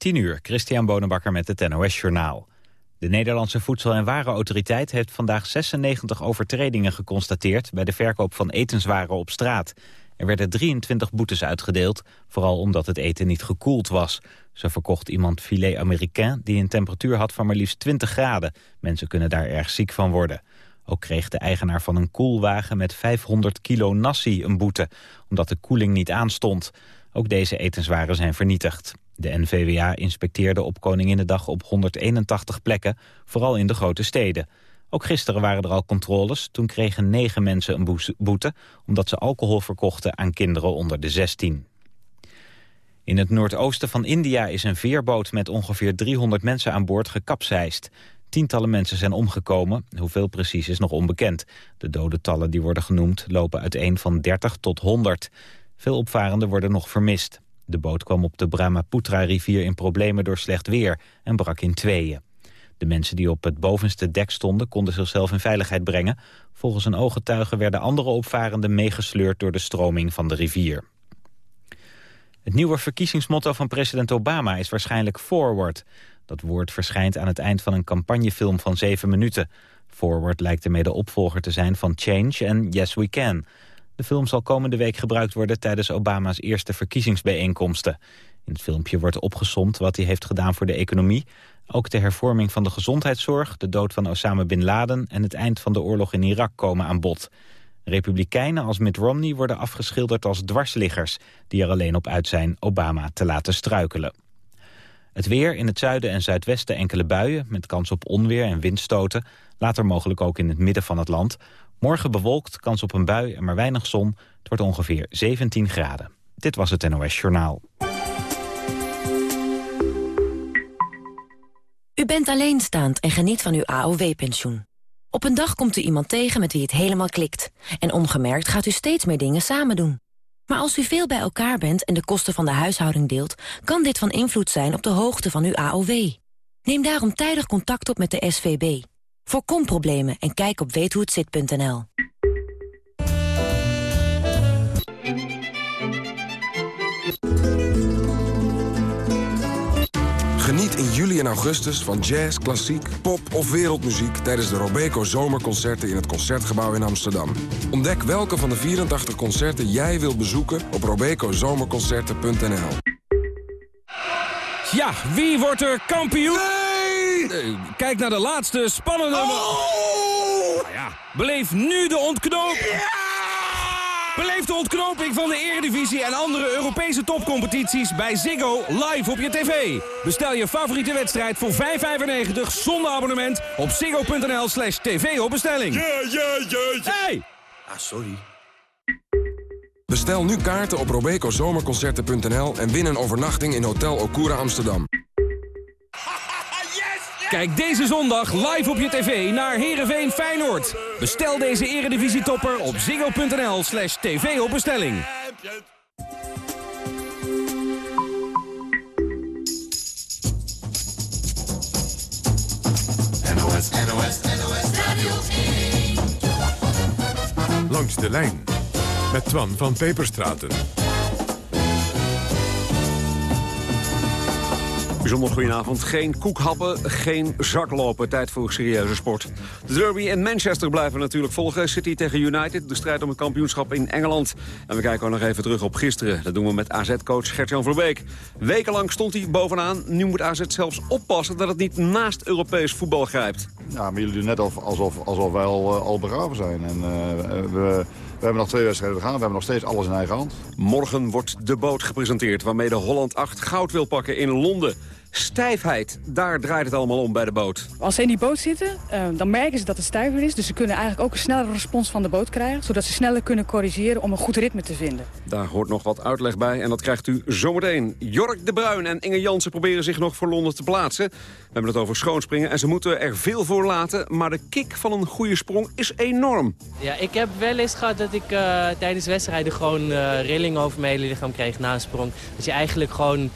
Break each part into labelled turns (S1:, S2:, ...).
S1: 10 uur, Christian Bonenbakker met het NOS Journaal. De Nederlandse Voedsel- en Warenautoriteit heeft vandaag 96 overtredingen geconstateerd... bij de verkoop van etenswaren op straat. Er werden 23 boetes uitgedeeld, vooral omdat het eten niet gekoeld was. Zo verkocht iemand filet américain die een temperatuur had van maar liefst 20 graden. Mensen kunnen daar erg ziek van worden. Ook kreeg de eigenaar van een koelwagen met 500 kilo nasi een boete... omdat de koeling niet aanstond. Ook deze etenswaren zijn vernietigd. De NVWA inspecteerde op Koninginnedag op 181 plekken, vooral in de grote steden. Ook gisteren waren er al controles. Toen kregen negen mensen een boete... omdat ze alcohol verkochten aan kinderen onder de 16. In het noordoosten van India is een veerboot met ongeveer 300 mensen aan boord gekapseist. Tientallen mensen zijn omgekomen, hoeveel precies is nog onbekend. De dodentallen die worden genoemd lopen uiteen van 30 tot 100. Veel opvarenden worden nog vermist. De boot kwam op de Brahmaputra-rivier in problemen door slecht weer en brak in tweeën. De mensen die op het bovenste dek stonden konden zichzelf in veiligheid brengen. Volgens een ooggetuige werden andere opvarenden meegesleurd door de stroming van de rivier. Het nieuwe verkiezingsmotto van president Obama is waarschijnlijk Forward. Dat woord verschijnt aan het eind van een campagnefilm van zeven minuten. Forward lijkt ermee de opvolger te zijn van Change en Yes We Can. De film zal komende week gebruikt worden tijdens Obama's eerste verkiezingsbijeenkomsten. In het filmpje wordt opgesomd wat hij heeft gedaan voor de economie. Ook de hervorming van de gezondheidszorg, de dood van Osama Bin Laden... en het eind van de oorlog in Irak komen aan bod. Republikeinen als Mitt Romney worden afgeschilderd als dwarsliggers... die er alleen op uit zijn Obama te laten struikelen. Het weer in het zuiden en zuidwesten enkele buien... met kans op onweer en windstoten. Later mogelijk ook in het midden van het land. Morgen bewolkt, kans op een bui en maar weinig zon. Het wordt ongeveer 17 graden. Dit was het NOS Journaal.
S2: U bent alleenstaand en geniet van uw AOW-pensioen. Op een dag komt u iemand tegen met wie het helemaal klikt. En ongemerkt gaat u steeds meer dingen samen doen. Maar als u veel bij elkaar bent en de kosten van de huishouding deelt... kan dit van invloed zijn op de hoogte van uw AOW. Neem daarom tijdig contact op met de SVB. Voorkom problemen en kijk op weethohetzit.nl.
S3: Geniet in juli en augustus van jazz, klassiek, pop of wereldmuziek... tijdens de Robeco Zomerconcerten in het Concertgebouw in Amsterdam. Ontdek welke van de 84 concerten jij wilt bezoeken op robecozomerconcerten.nl.
S4: Ja, wie wordt er kampioen? Nee! Kijk naar de laatste spannende... Oh! Nou ja, beleef nu de ontknoping. Beleef de ontknoping van de Eredivisie en andere Europese topcompetities bij Ziggo live op je tv. Bestel je favoriete wedstrijd voor 5,95 zonder abonnement op ziggo.nl slash tv op bestelling.
S5: Ja, ja, ja, ja.
S4: Hey!
S5: Ah, sorry.
S3: Bestel nu kaarten op robecozomerconcerten.nl en win een overnachting in Hotel Okura Amsterdam.
S4: Kijk deze zondag live op je tv naar Heerenveen Feyenoord. Bestel deze eredivisietopper op ziggo.nl slash tv op bestelling.
S5: NOS, NOS, NOS Radio 1.
S6: Langs de lijn met Twan van Peperstraten.
S7: Bijzonder goedenavond. Geen koekhappen, geen zaklopen. Tijd voor serieuze sport. De derby in Manchester blijven natuurlijk volgen. City tegen United, de strijd om het kampioenschap in Engeland. En we kijken ook nog even terug op gisteren. Dat doen we met AZ-coach Gert-Jan Verbeek. Wekenlang stond hij bovenaan. Nu moet AZ zelfs oppassen dat het niet naast Europees voetbal grijpt.
S8: Ja, maar jullie doen net alsof, alsof wij al, al begraven zijn. En, uh, we, we hebben nog twee wedstrijden te gaan. We hebben nog steeds alles in eigen hand.
S7: Morgen wordt de boot gepresenteerd waarmee de Holland 8 goud wil pakken in Londen. Stijfheid, daar draait het allemaal om bij de boot.
S9: Als ze in die boot zitten, uh, dan merken ze dat het stijver is. Dus ze kunnen eigenlijk ook een snellere respons van de boot krijgen. Zodat ze sneller kunnen corrigeren om een goed ritme te vinden.
S7: Daar hoort nog wat uitleg bij en dat krijgt u zometeen. Jork de Bruin en Inge Jansen proberen zich nog voor Londen te plaatsen. We hebben het over schoonspringen en ze moeten er veel voor laten. Maar de kick van een goede sprong is enorm.
S10: Ja, ik heb wel eens gehad dat ik uh, tijdens wedstrijden gewoon uh, rilling over mijn hele lichaam kreeg na een sprong. Dat je eigenlijk gewoon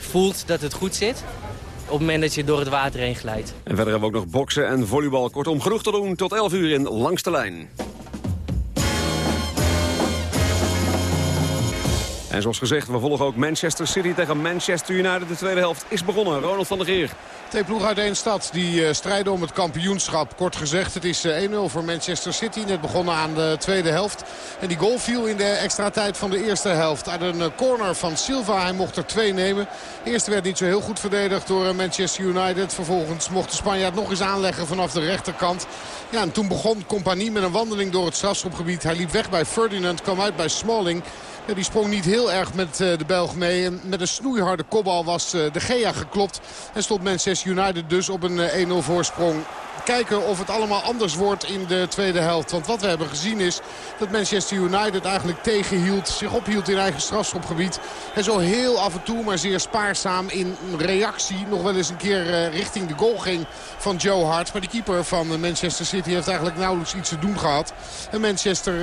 S10: voelt dat het goed zit op het moment dat je door het water heen glijdt.
S7: En verder hebben we ook nog boksen en volleybal. Kortom, genoeg te doen tot 11 uur in Langs de Lijn. En zoals gezegd, we volgen ook Manchester City tegen Manchester United. De tweede helft is begonnen. Ronald van der Geer.
S11: Twee ploegen uit één stad die uh, strijden om het kampioenschap. Kort gezegd, het is uh, 1-0 voor Manchester City. Net begonnen aan de tweede helft. En die goal viel in de extra tijd van de eerste helft. Uit een uh, corner van Silva. Hij mocht er twee nemen. De eerste werd niet zo heel goed verdedigd door Manchester United. Vervolgens mocht de Spanjaard nog eens aanleggen vanaf de rechterkant. Ja, en toen begon Compagnie met een wandeling door het strafschopgebied. Hij liep weg bij Ferdinand, kwam uit bij Smalling. Die sprong niet heel erg met uh, de Belg mee. En met een snoeiharde kopbal was uh, de Gea geklopt. En stond Manchester United dus op een uh, 1-0 voorsprong kijken of het allemaal anders wordt in de tweede helft. Want wat we hebben gezien is dat Manchester United eigenlijk tegenhield. Zich ophield in eigen strafschopgebied. En zo heel af en toe, maar zeer spaarzaam in reactie... nog wel eens een keer richting de goal ging van Joe Hart. Maar de keeper van Manchester City heeft eigenlijk nauwelijks iets te doen gehad. En Manchester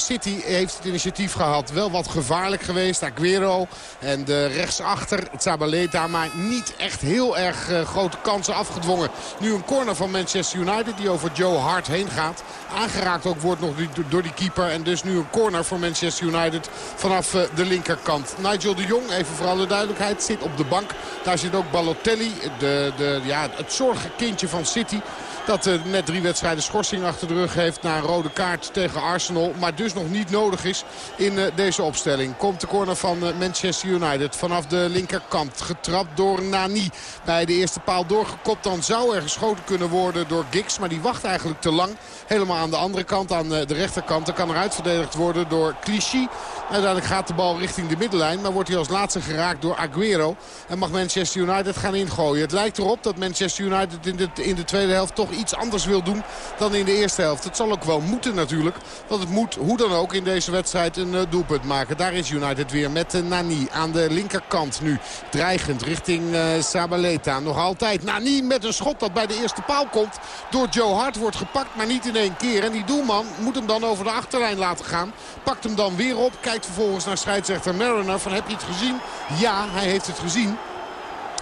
S11: City heeft het initiatief gehad. Wel wat gevaarlijk geweest. Aguero en de rechtsachter Zabaleta. Maar niet echt heel erg uh, grote kansen afgedwongen. Nu een corner van Manchester United die over Joe Hart heen gaat. Aangeraakt ook wordt nog door die keeper. En dus nu een corner voor Manchester United vanaf de linkerkant. Nigel de Jong, even voor alle duidelijkheid, zit op de bank. Daar zit ook Balotelli, de, de, ja, het zorgenkindje van City. Dat uh, net drie wedstrijden schorsing achter de rug heeft na een rode kaart tegen Arsenal. Maar dus nog niet nodig is in uh, deze opstelling. Komt de corner van uh, Manchester United vanaf de linkerkant. Getrapt door Nani. Bij de eerste paal doorgekopt. Dan zou er geschoten kunnen worden door Giggs. Maar die wacht eigenlijk te lang. Helemaal aan de andere kant, aan de rechterkant. Dan kan er uitverdedigd worden door Clichy. Uiteindelijk gaat de bal richting de middenlijn. Maar wordt hij als laatste geraakt door Aguero. En mag Manchester United gaan ingooien. Het lijkt erop dat Manchester United in in de tweede helft toch iets anders wil doen dan in de eerste helft. Het zal ook wel moeten natuurlijk. Want het moet hoe dan ook in deze wedstrijd een uh, doelpunt maken. Daar is United weer met uh, Nani aan de linkerkant nu. Dreigend richting uh, Sabaleta. Nog altijd Nani met een schot dat bij de eerste paal komt. Door Joe Hart wordt gepakt, maar niet in één keer. En die doelman moet hem dan over de achterlijn laten gaan. Pakt hem dan weer op. Kijkt vervolgens naar scheidsrechter Mariner van heb je het gezien? Ja, hij heeft het gezien.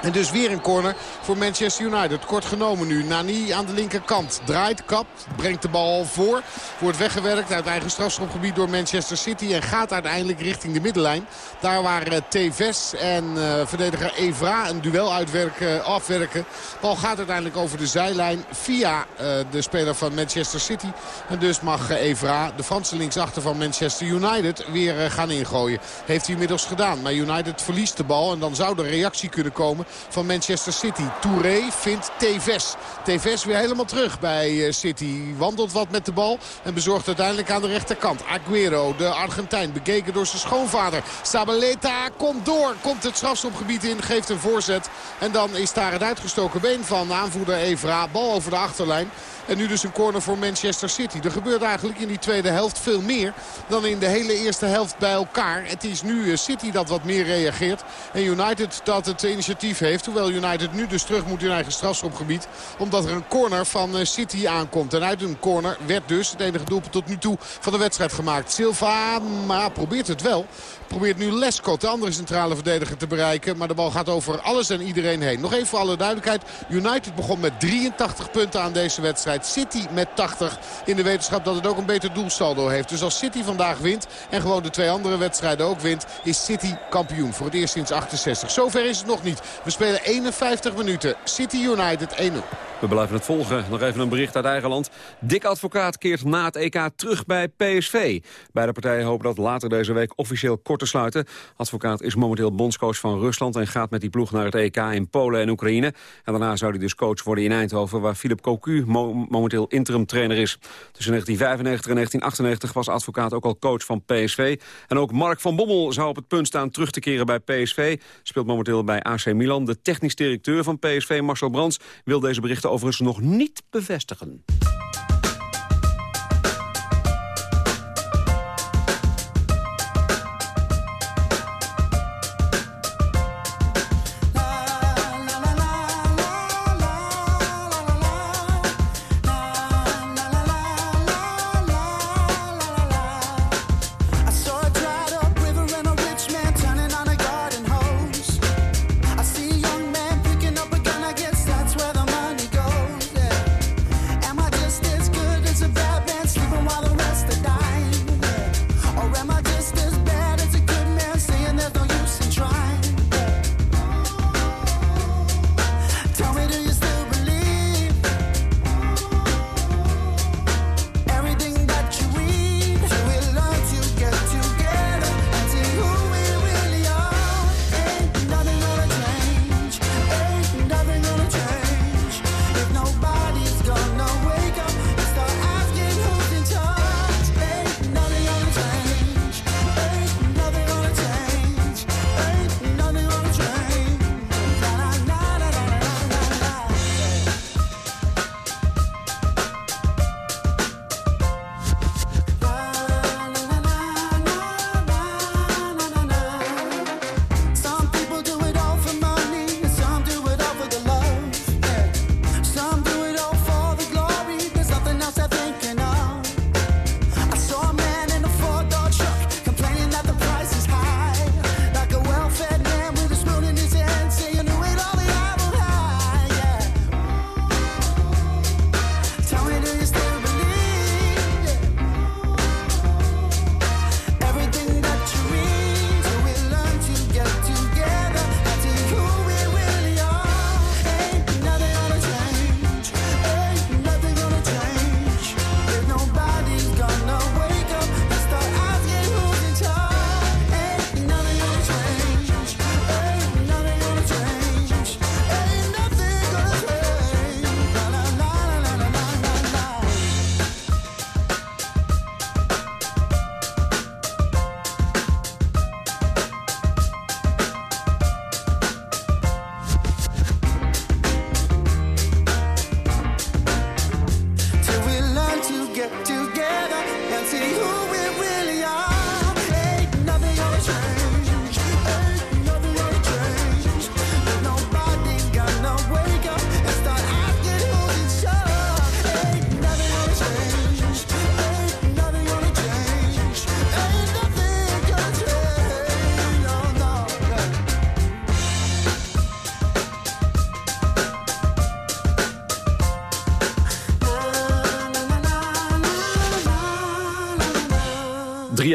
S11: En dus weer een corner voor Manchester United. Kort genomen nu. Nani aan de linkerkant. Draait, kapt, brengt de bal voor. Wordt weggewerkt uit eigen strafschopgebied door Manchester City. En gaat uiteindelijk richting de middenlijn. Daar waar uh, Tevez en uh, verdediger Evra een duel uitwerken, afwerken. Bal gaat uiteindelijk over de zijlijn via de speler van Manchester City. En dus mag Evra, de Franse linksachter van Manchester United, weer gaan ingooien. Heeft hij inmiddels gedaan. Maar United verliest de bal. En dan zou de reactie kunnen komen van Manchester City. Touré vindt Tevez. Tevez weer helemaal terug bij City. Wandelt wat met de bal en bezorgt uiteindelijk aan de rechterkant. Aguero, de Argentijn, bekeken door zijn schoonvader. Sabaleta komt door, komt het strafstopgebied in, geeft een voorzet. En dan is daar het uitgestoken been van aanvoerder Evra. Bal over de achterlijn. En nu dus een corner voor Manchester City. Er gebeurt eigenlijk in die tweede helft veel meer dan in de hele eerste helft bij elkaar. Het is nu City dat wat meer reageert. En United dat het initiatief heeft. Hoewel United nu dus terug moet in eigen strafschopgebied. Omdat er een corner van City aankomt. En uit een corner werd dus het enige doelpunt tot nu toe van de wedstrijd gemaakt. Silva maar probeert het wel. Probeert nu Lescott, de andere centrale verdediger, te bereiken. Maar de bal gaat over alles en iedereen heen. Nog even voor alle duidelijkheid. United begon met 83 punten aan deze wedstrijd. City met 80 in de wetenschap dat het ook een beter doelsaldo heeft. Dus als City vandaag wint en gewoon de twee andere wedstrijden ook wint... is City kampioen voor het eerst sinds 68. Zover is het nog niet. We spelen 51 minuten. City United 1-0.
S7: We blijven het volgen. Nog even een bericht uit eigen land. Dick Advocaat keert na het EK terug bij PSV. Beide partijen hopen dat later deze week officieel kort te sluiten. Advocaat is momenteel bondscoach van Rusland... en gaat met die ploeg naar het EK in Polen en Oekraïne. En daarna zou hij dus coach worden in Eindhoven... waar Philip Cocu mo momenteel interim trainer is. Tussen 1995 en 1998 was Advocaat ook al coach van PSV. En ook Mark van Bommel zou op het punt staan terug te keren bij PSV. Speelt momenteel bij AC Milan. De technisch directeur van PSV, Marcel Brands, wil deze berichten overigens nog niet bevestigen.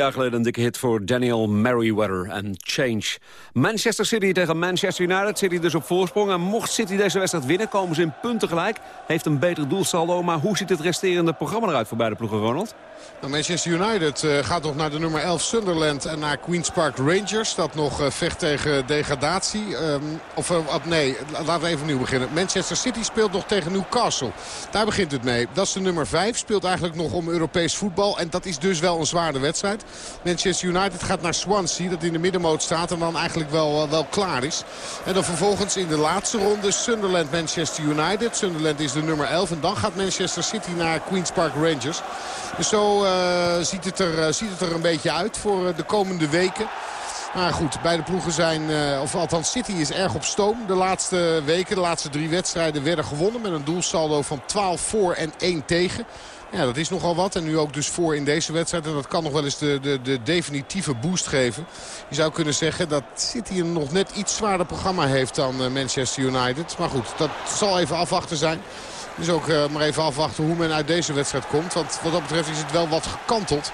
S7: Jaar geleden een dikke hit voor Daniel Merriweather en Change. Manchester City tegen Manchester United. City dus op voorsprong. En mocht City deze wedstrijd winnen, komen ze in punten gelijk. Heeft een beter doelsaldo. Maar hoe ziet het resterende programma eruit voor beide ploegen, Ronald?
S11: Nou, Manchester United uh, gaat nog naar de nummer 11 Sunderland en naar Queen's Park Rangers. Dat nog uh, vecht tegen degradatie. Um, of uh, nee, laten we even opnieuw beginnen. Manchester City speelt nog tegen Newcastle. Daar begint het mee. Dat is de nummer 5. Speelt eigenlijk nog om Europees voetbal. En dat is dus wel een zware wedstrijd. Manchester United gaat naar Swansea. Dat in de middenmoot staat en dan eigenlijk wel, wel klaar is. En dan vervolgens in de laatste ronde Sunderland Manchester United. Sunderland is de nummer 11. En dan gaat Manchester City naar Queen's Park Rangers. Dus zo ziet, het er, uh, ziet het er een beetje uit voor uh, de komende weken. Maar goed, beide ploegen zijn, of althans City is erg op stoom. De laatste weken, de laatste drie wedstrijden werden gewonnen met een doelsaldo van 12 voor en 1 tegen. Ja, dat is nogal wat. En nu ook dus voor in deze wedstrijd. En dat kan nog wel eens de, de, de definitieve boost geven. Je zou kunnen zeggen dat City een nog net iets zwaarder programma heeft dan Manchester United. Maar goed, dat zal even afwachten zijn. Dus ook uh, maar even afwachten hoe men uit deze wedstrijd komt. Want wat dat betreft is het wel wat gekanteld.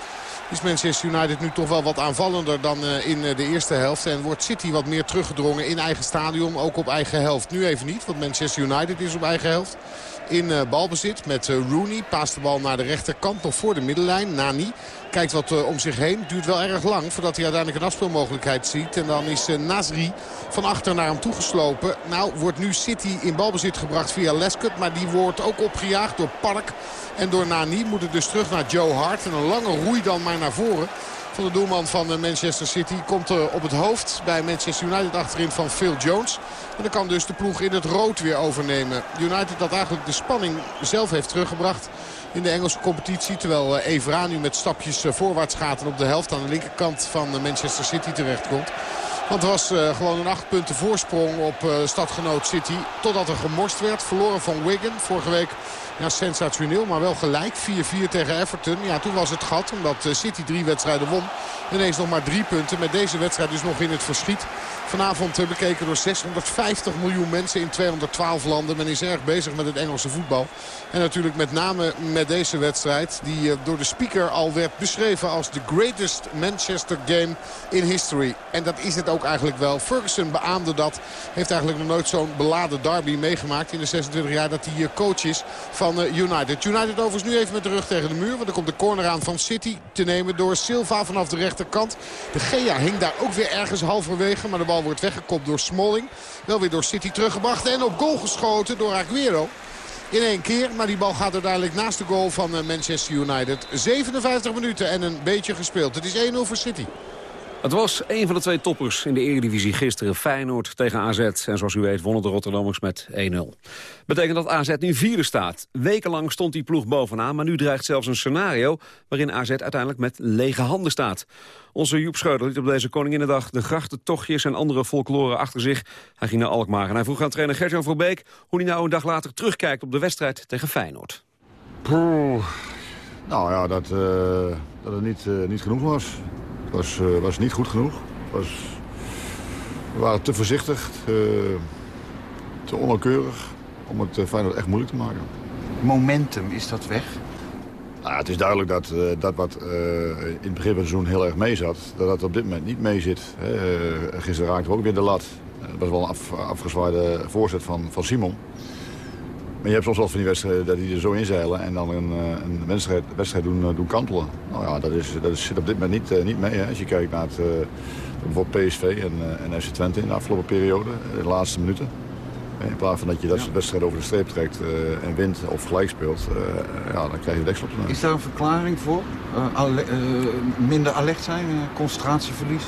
S11: Is Manchester United nu toch wel wat aanvallender dan uh, in uh, de eerste helft. En wordt City wat meer teruggedrongen in eigen stadion. Ook op eigen helft. Nu even niet, want Manchester United is op eigen helft. In balbezit met Rooney. Paast de bal naar de rechterkant. Nog voor de middenlijn. Nani kijkt wat uh, om zich heen. Duurt wel erg lang voordat hij uiteindelijk een afspeelmogelijkheid ziet. En dan is uh, Nasri van achter naar hem toegeslopen. Nou wordt nu City in balbezit gebracht via Lescott. Maar die wordt ook opgejaagd door Park en door Nani. Moet het dus terug naar Joe Hart. En een lange roei dan maar naar voren van de doelman van Manchester City. Komt uh, op het hoofd bij Manchester United achterin van Phil Jones. En dan kan dus de ploeg in het rood weer overnemen. United dat eigenlijk de spanning zelf heeft teruggebracht in de Engelse competitie. Terwijl uh, Evra nu met stapjes uh, voorwaarts gaat en op de helft aan de linkerkant van Manchester City terechtkomt. Want het was gewoon een acht punten voorsprong op stadgenoot City. Totdat er gemorst werd. Verloren van Wigan. Vorige week ja, sensationeel, maar wel gelijk. 4-4 tegen Everton. Ja, toen was het gat, omdat City drie wedstrijden won. Ineens nog maar drie punten. Met deze wedstrijd dus nog in het verschiet. Vanavond uh, bekeken door 650 miljoen mensen in 212 landen. Men is erg bezig met het Engelse voetbal. En natuurlijk met name met deze wedstrijd. Die uh, door de speaker al werd beschreven als the greatest Manchester game in history. En dat is het ook eigenlijk wel. Ferguson beaamde dat. Heeft eigenlijk nog nooit zo'n beladen derby meegemaakt in de 26 jaar dat hij coach is van United. United overigens nu even met de rug tegen de muur. Want er komt de corner aan van City te nemen door Silva vanaf de rechterkant. De Gea hing daar ook weer ergens halverwege. Maar de bal wordt weggekopt door Smalling. Wel weer door City teruggebracht en op goal geschoten door Aguero. In één keer, maar die bal gaat uiteindelijk naast de goal van Manchester United. 57 minuten en een beetje gespeeld. Het is 1-0 voor City.
S7: Het was een van de twee toppers in de Eredivisie gisteren. Feyenoord tegen AZ. En zoals u weet wonnen de Rotterdammers met 1-0. Betekent dat AZ nu vierde staat. Wekenlang stond die ploeg bovenaan. Maar nu dreigt zelfs een scenario waarin AZ uiteindelijk met lege handen staat. Onze Joep Scheuder liet op deze Koninginnedag de grachtentochtjes en andere folklore achter zich. Hij ging naar Alkmaar en hij vroeg aan trainer Gertjan Verbeek... hoe hij nou een dag later terugkijkt op de wedstrijd tegen Feyenoord.
S8: Poeh. Nou ja, dat, uh, dat het niet, uh, niet genoeg was was, uh, was niet goed genoeg. Was, we waren te voorzichtig, te, te onnauwkeurig om het uh, Feyenoord echt moeilijk te maken.
S12: Momentum, is dat weg?
S8: Nou, het is duidelijk dat, uh, dat wat in het begin van het seizoen heel erg mee zat... dat dat op dit moment niet mee zit. gisteren raakten we ook weer de lat. dat was wel een af, afgezwaaide voorzet van, van Simon. Maar je hebt soms wel van die wedstrijden dat die er zo inzeilen en dan een, een wedstrijd, wedstrijd doen, doen kantelen. Nou ja, dat, is, dat zit op dit moment niet, uh, niet mee. Hè. Als je kijkt naar het, bijvoorbeeld PSV en, en FC Twente in de afgelopen periode, de laatste minuten. In plaats van dat je dat wedstrijd over de streep trekt en wint of gelijk speelt, ja, dan krijg je deksel op de
S12: Is daar een verklaring voor? Ale minder alert zijn, concentratieverlies?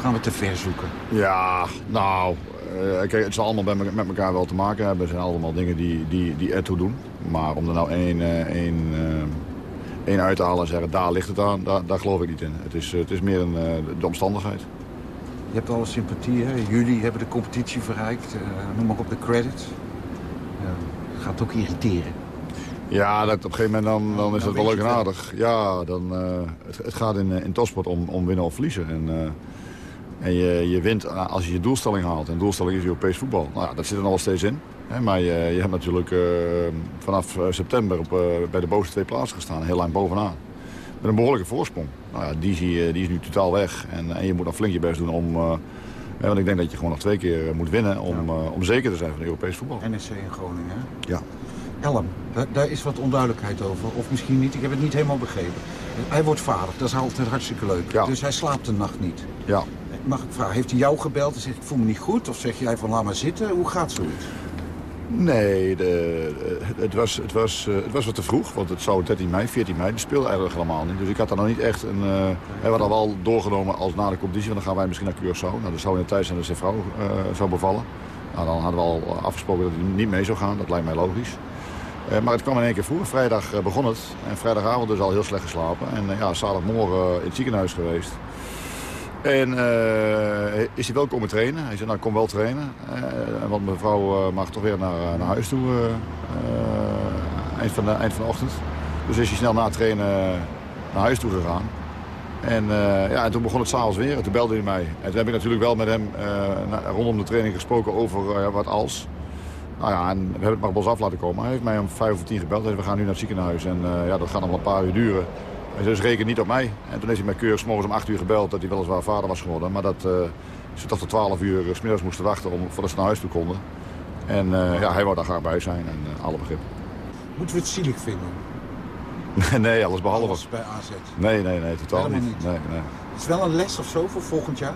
S12: Gaan we te ver zoeken?
S8: Ja, nou, kijk, het zal allemaal met, met elkaar wel te maken hebben. Er zijn allemaal dingen die, die, die ertoe doen. Maar om er nou één, uh, één, uh, één uit te halen en zeggen, daar ligt het aan, daar, daar geloof ik niet in. Het is, het is meer een, de omstandigheid.
S12: Je hebt alle sympathie, hè? Jullie hebben de competitie verrijkt. noem maar op de credits. gaat ook irriteren.
S8: Ja, dat, op een gegeven moment dan, dan is dat wel leuk en aardig. Ja, dan, het, het, gaat in, in topsport om, om winnen of verliezen. En, en je, je wint als je je doelstelling haalt. En doelstelling is Europees voetbal. Nou ja, dat zit er nog wel steeds in. Maar je, je, hebt natuurlijk uh, vanaf september op, uh, bij de bovenste twee plaatsen gestaan. Heel lang bovenaan. Met een behoorlijke voorsprong. Nou ja, die, zie je, die is nu totaal weg. En, en je moet nog flink je best doen om... Uh, want ik denk dat je gewoon nog twee keer moet winnen om, ja. om zeker te zijn van Europees voetbal.
S12: NSC in Groningen, hè?
S8: Ja.
S12: Elm, daar, daar, is wat onduidelijkheid over. Of misschien niet, ik heb het niet helemaal begrepen. Hij wordt vader, dat is altijd hartstikke leuk.
S8: Ja.
S12: Dus hij slaapt de nacht niet.
S8: Ja.
S12: Mag ik vragen, heeft hij jou gebeld en zegt ik voel me niet goed? Of zeg jij van laat maar zitten? Hoe gaat zoiets?
S8: Nee, de, het, was, het, was, het was wat te vroeg, want het zou 13 mei, 14 mei, die speelde eigenlijk helemaal niet. Dus ik had daar nog niet echt een... Uh, we hadden wel doorgenomen als na de competitie, want dan gaan wij misschien naar Curaçao. Nou, dat zou in de tijd zijn dat zijn vrouw uh, zou bevallen. Nou, dan hadden we al afgesproken dat hij niet mee zou gaan, dat lijkt mij logisch. Maar het kwam in één keer vroeg. Vrijdag begon het. En vrijdagavond dus al heel slecht geslapen. En ja, zaterdagmorgen in het ziekenhuis geweest. En uh, is hij wel komen trainen. Hij zei, nou, kom wel trainen. Uh, want mijn vrouw uh, mag toch weer naar, naar huis toe. eind, van de, eind van de ochtend. Dus is hij snel na trainen naar huis toe gegaan. En, ja, en toen begon het s'avonds weer. En toen belde hij mij. En toen heb ik natuurlijk wel met hem rondom de training gesproken over wat als. Nou ja, en we hebben het maar op ons af laten komen. Hij heeft mij om vijf of tien gebeld. Zei, we gaan nu naar het ziekenhuis. En ja, dat gaat nog wel een paar uur duren. Hij dus reken niet op mij. En toen is hij mij keurig morgens om 8 uur gebeld dat hij weliswaar vader was geworden. Maar dat uh, ze toch tot 12 uur s smiddags moesten wachten om, voordat ze naar huis toe konden. En uh, ja, hij wou daar graag bij zijn en alle begrip.
S12: Moeten we het zielig vinden?
S8: nee, alles behalve.
S12: Alles bij AZ?
S8: Nee, nee, nee, totaal
S12: niet.
S8: niet. Nee, nee.
S12: Het is wel een les of zo voor volgend jaar?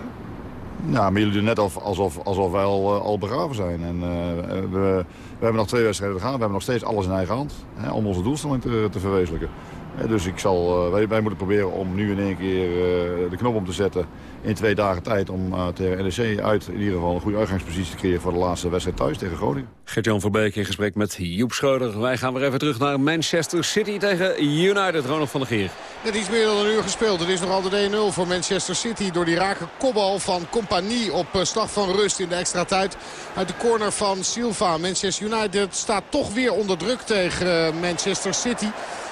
S8: Nou, maar jullie doen net alsof, alsof, alsof wij al, uh, al begraven zijn. En, uh, we, we, hebben nog twee wedstrijden te gaan. We hebben nog steeds alles in eigen hand hè, om onze doelstelling te, te verwezenlijken. Dus ik zal, uh, wij, wij, moeten proberen om nu in één keer uh, de knop om te zetten in twee dagen tijd. Om uh, tegen NEC uit in ieder geval een goede uitgangspositie te creëren voor de laatste wedstrijd thuis tegen Groningen.
S7: Gert-Jan Verbeek in gesprek met Joep Schreuder. Wij gaan weer even terug naar Manchester City tegen United. Ronald van der Geer.
S11: Net iets meer dan een uur gespeeld. Het is nog altijd 1-0 voor Manchester City. Door die rake kopbal van Compagnie op slag van rust in de extra tijd. Uit de corner van Silva. Manchester United staat toch weer onder druk tegen Manchester City.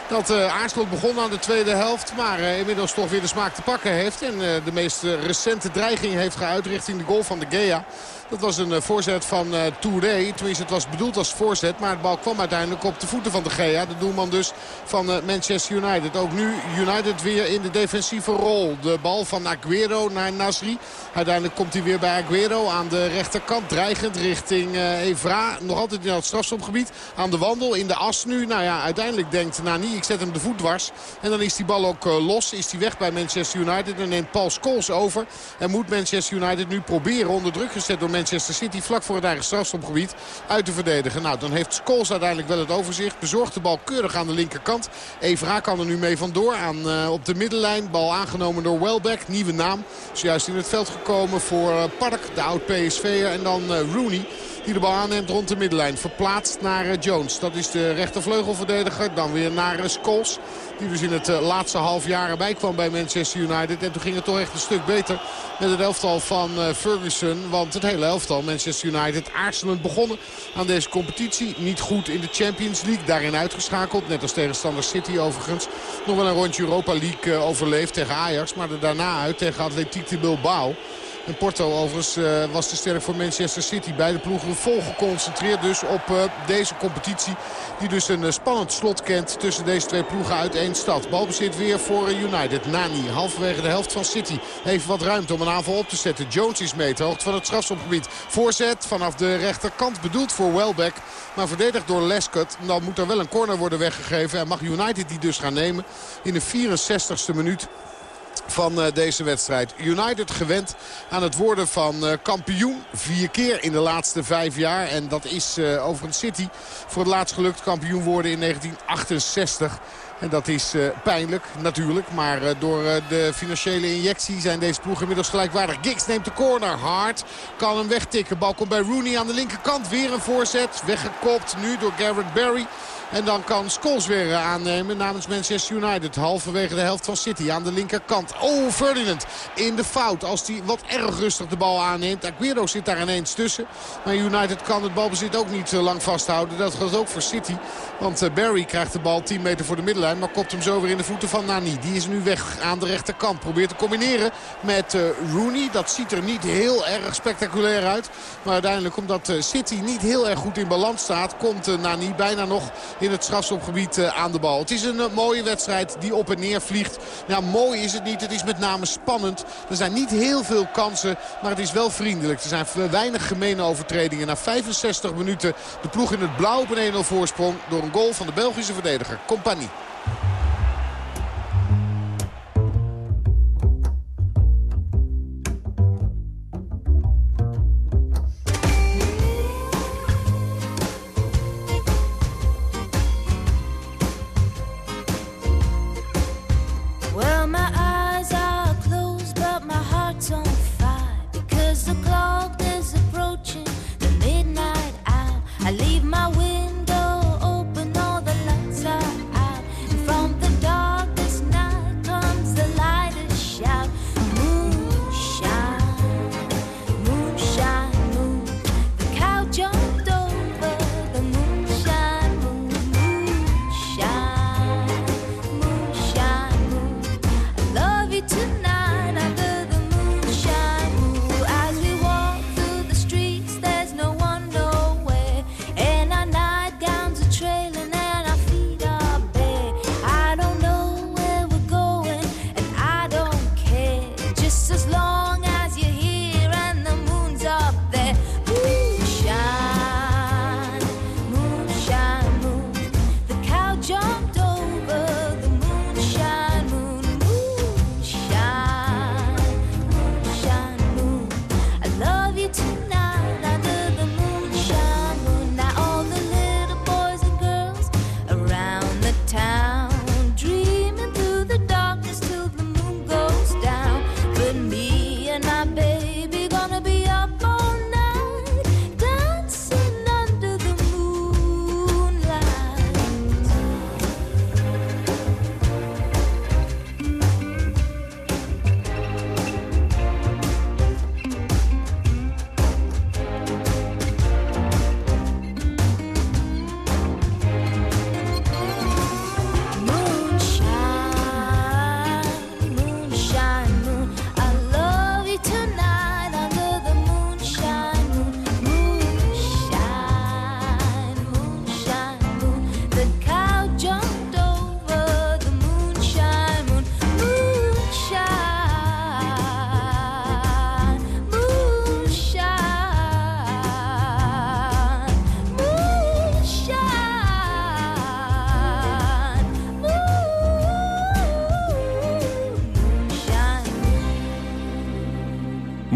S11: Dat uh, aarzelend begon aan de tweede helft. Maar uh, inmiddels toch weer de smaak te pakken heeft. En uh, de meest recente dreiging heeft geuit richting de goal van de Gea. Dat was een voorzet van uh, Touré. Tenminste, het was bedoeld als voorzet. Maar het bal kwam uiteindelijk op de voeten van de Gea. De doelman dus van uh, Manchester United. Ook nu United weer in de defensieve rol. De bal van Aguero naar Nasri. Uiteindelijk komt hij weer bij Aguero aan de rechterkant. Dreigend richting Evra. Nog altijd in het strafschopgebied. Aan de wandel in de as nu. Nou ja, uiteindelijk denkt Nani, ik zet hem de voet dwars. En dan is die bal ook los. Is die weg bij Manchester United. En neemt Paul Scholes over. En moet Manchester United nu proberen onder druk gezet door Manchester City vlak voor het eigen strafschopgebied uit te verdedigen. Nou, dan heeft Scholes uiteindelijk wel het overzicht. Bezorgt de bal keurig aan de linkerkant. Evra kan er nu mee vandoor aan, uh, op de middenlijn. Bal aangenomen door Welbeck. Nieuwe naam. Zojuist in het veld gekomen voor uh, Park, de oud-PSV'er. En dan uh, Rooney die de bal aanneemt rond de middenlijn. Verplaatst naar uh, Jones. Dat is de rechtervleugelverdediger. Dan weer naar uh, Scholes. Die dus in het uh, laatste half jaar erbij kwam bij Manchester United. En toen ging het toch echt een stuk beter met het elftal van Ferguson. Want het hele elftal, Manchester United, aarzelend begonnen aan deze competitie. Niet goed in de Champions League. Daarin uitgeschakeld. Net als tegenstander City overigens. Nog wel een rondje Europa League overleefd tegen Ajax. Maar daarna uit tegen Atletiek de Bilbao. En Porto overigens uh, was te sterk voor Manchester City. Beide ploegen vol geconcentreerd dus op uh, deze competitie. Die dus een uh, spannend slot kent tussen deze twee ploegen uit één stad. Balbezit weer voor United. Nani, halverwege de helft van City. Heeft wat ruimte om een aanval op te zetten. Jones is mee, hoogte van het strafschopgebied. Voorzet vanaf de rechterkant bedoeld voor Welbeck. Maar verdedigd door Lescott. Dan moet er wel een corner worden weggegeven. En mag United die dus gaan nemen in de 64ste minuut van uh, deze wedstrijd. United gewend aan het worden van uh, kampioen. Vier keer in de laatste vijf jaar. En dat is uh, overigens City voor het laatst gelukt kampioen worden in 1968. En dat is pijnlijk natuurlijk. Maar door de financiële injectie zijn deze ploegen inmiddels gelijkwaardig. Giggs neemt de corner. Hard kan hem wegtikken. Bal komt bij Rooney aan de linkerkant. Weer een voorzet. Weggekopt nu door Garrett Barry. En dan kan Scholes weer aannemen namens Manchester United. Halverwege de helft van City aan de linkerkant. Oh, Ferdinand in de fout als hij wat erg rustig de bal aanneemt. Aguero zit daar ineens tussen. Maar United kan het balbezit ook niet lang vasthouden. Dat geldt ook voor City. Want Barry krijgt de bal 10 meter voor de middenlijn. Maar kopt hem zo weer in de voeten van Nani. Die is nu weg aan de rechterkant. Probeert te combineren met Rooney. Dat ziet er niet heel erg spectaculair uit. Maar uiteindelijk omdat City niet heel erg goed in balans staat... komt Nani bijna nog in het strafschopgebied aan de bal. Het is een mooie wedstrijd die op en neer vliegt. Ja, mooi is het niet. Het is met name spannend. Er zijn niet heel veel kansen, maar het is wel vriendelijk. Er zijn weinig gemene overtredingen. Na 65 minuten de ploeg in het blauw op een 1-0 voorsprong... door een goal van de Belgische verdediger, Compagnie.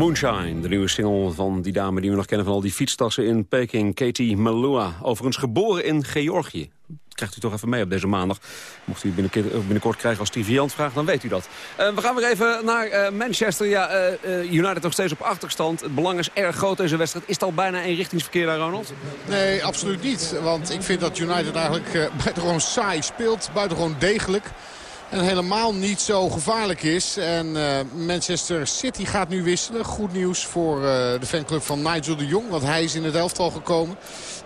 S13: Moonshine,
S7: de nieuwe single van die dame die we nog kennen van al die fietstassen in Peking, Katie Malua. Overigens geboren in Georgië. Krijgt u toch even mee op deze maandag. Mocht u binnenkort, binnenkort krijgen als Stevie Jans vraagt, dan weet u dat. Eh, we gaan weer even naar eh, Manchester. Ja, eh, eh, United nog steeds op achterstand. Het belang is erg groot deze wedstrijd. Is het al bijna eenrichtingsverkeer daar, Ronald?
S11: Nee, absoluut niet. Want ik vind dat United eigenlijk eh, buitengewoon saai speelt. Buitengewoon degelijk. En helemaal niet zo gevaarlijk is. En eh, Manchester City gaat nu wisselen. Goed nieuws voor eh, de fanclub van Nigel de Jong. Want hij is in het elftal gekomen.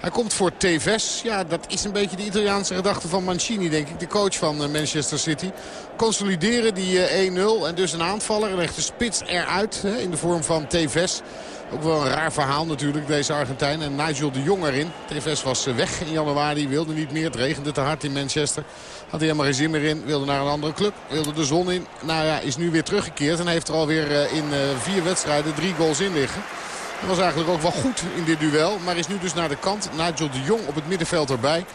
S11: Hij komt voor Tevez. Ja, dat is een beetje de Italiaanse gedachte van Mancini, denk ik. De coach van eh, Manchester City. Consolideren die eh, 1-0. En dus een aanvaller. En de spits eruit hè, in de vorm van Tevez. Ook wel een raar verhaal natuurlijk, deze Argentijn. En Nigel de Jong erin. Tevez was weg in januari, wilde niet meer. Het regende te hard in Manchester. Had hij helemaal geen zin meer in. Wilde naar een andere club. Wilde de zon in. Nou ja, is nu weer teruggekeerd. En heeft er alweer eh, in eh, vier wedstrijden drie goals in liggen. Dat was eigenlijk ook wel goed in dit duel. Maar is nu dus naar de kant. Nigel de Jong op het middenveld erbij.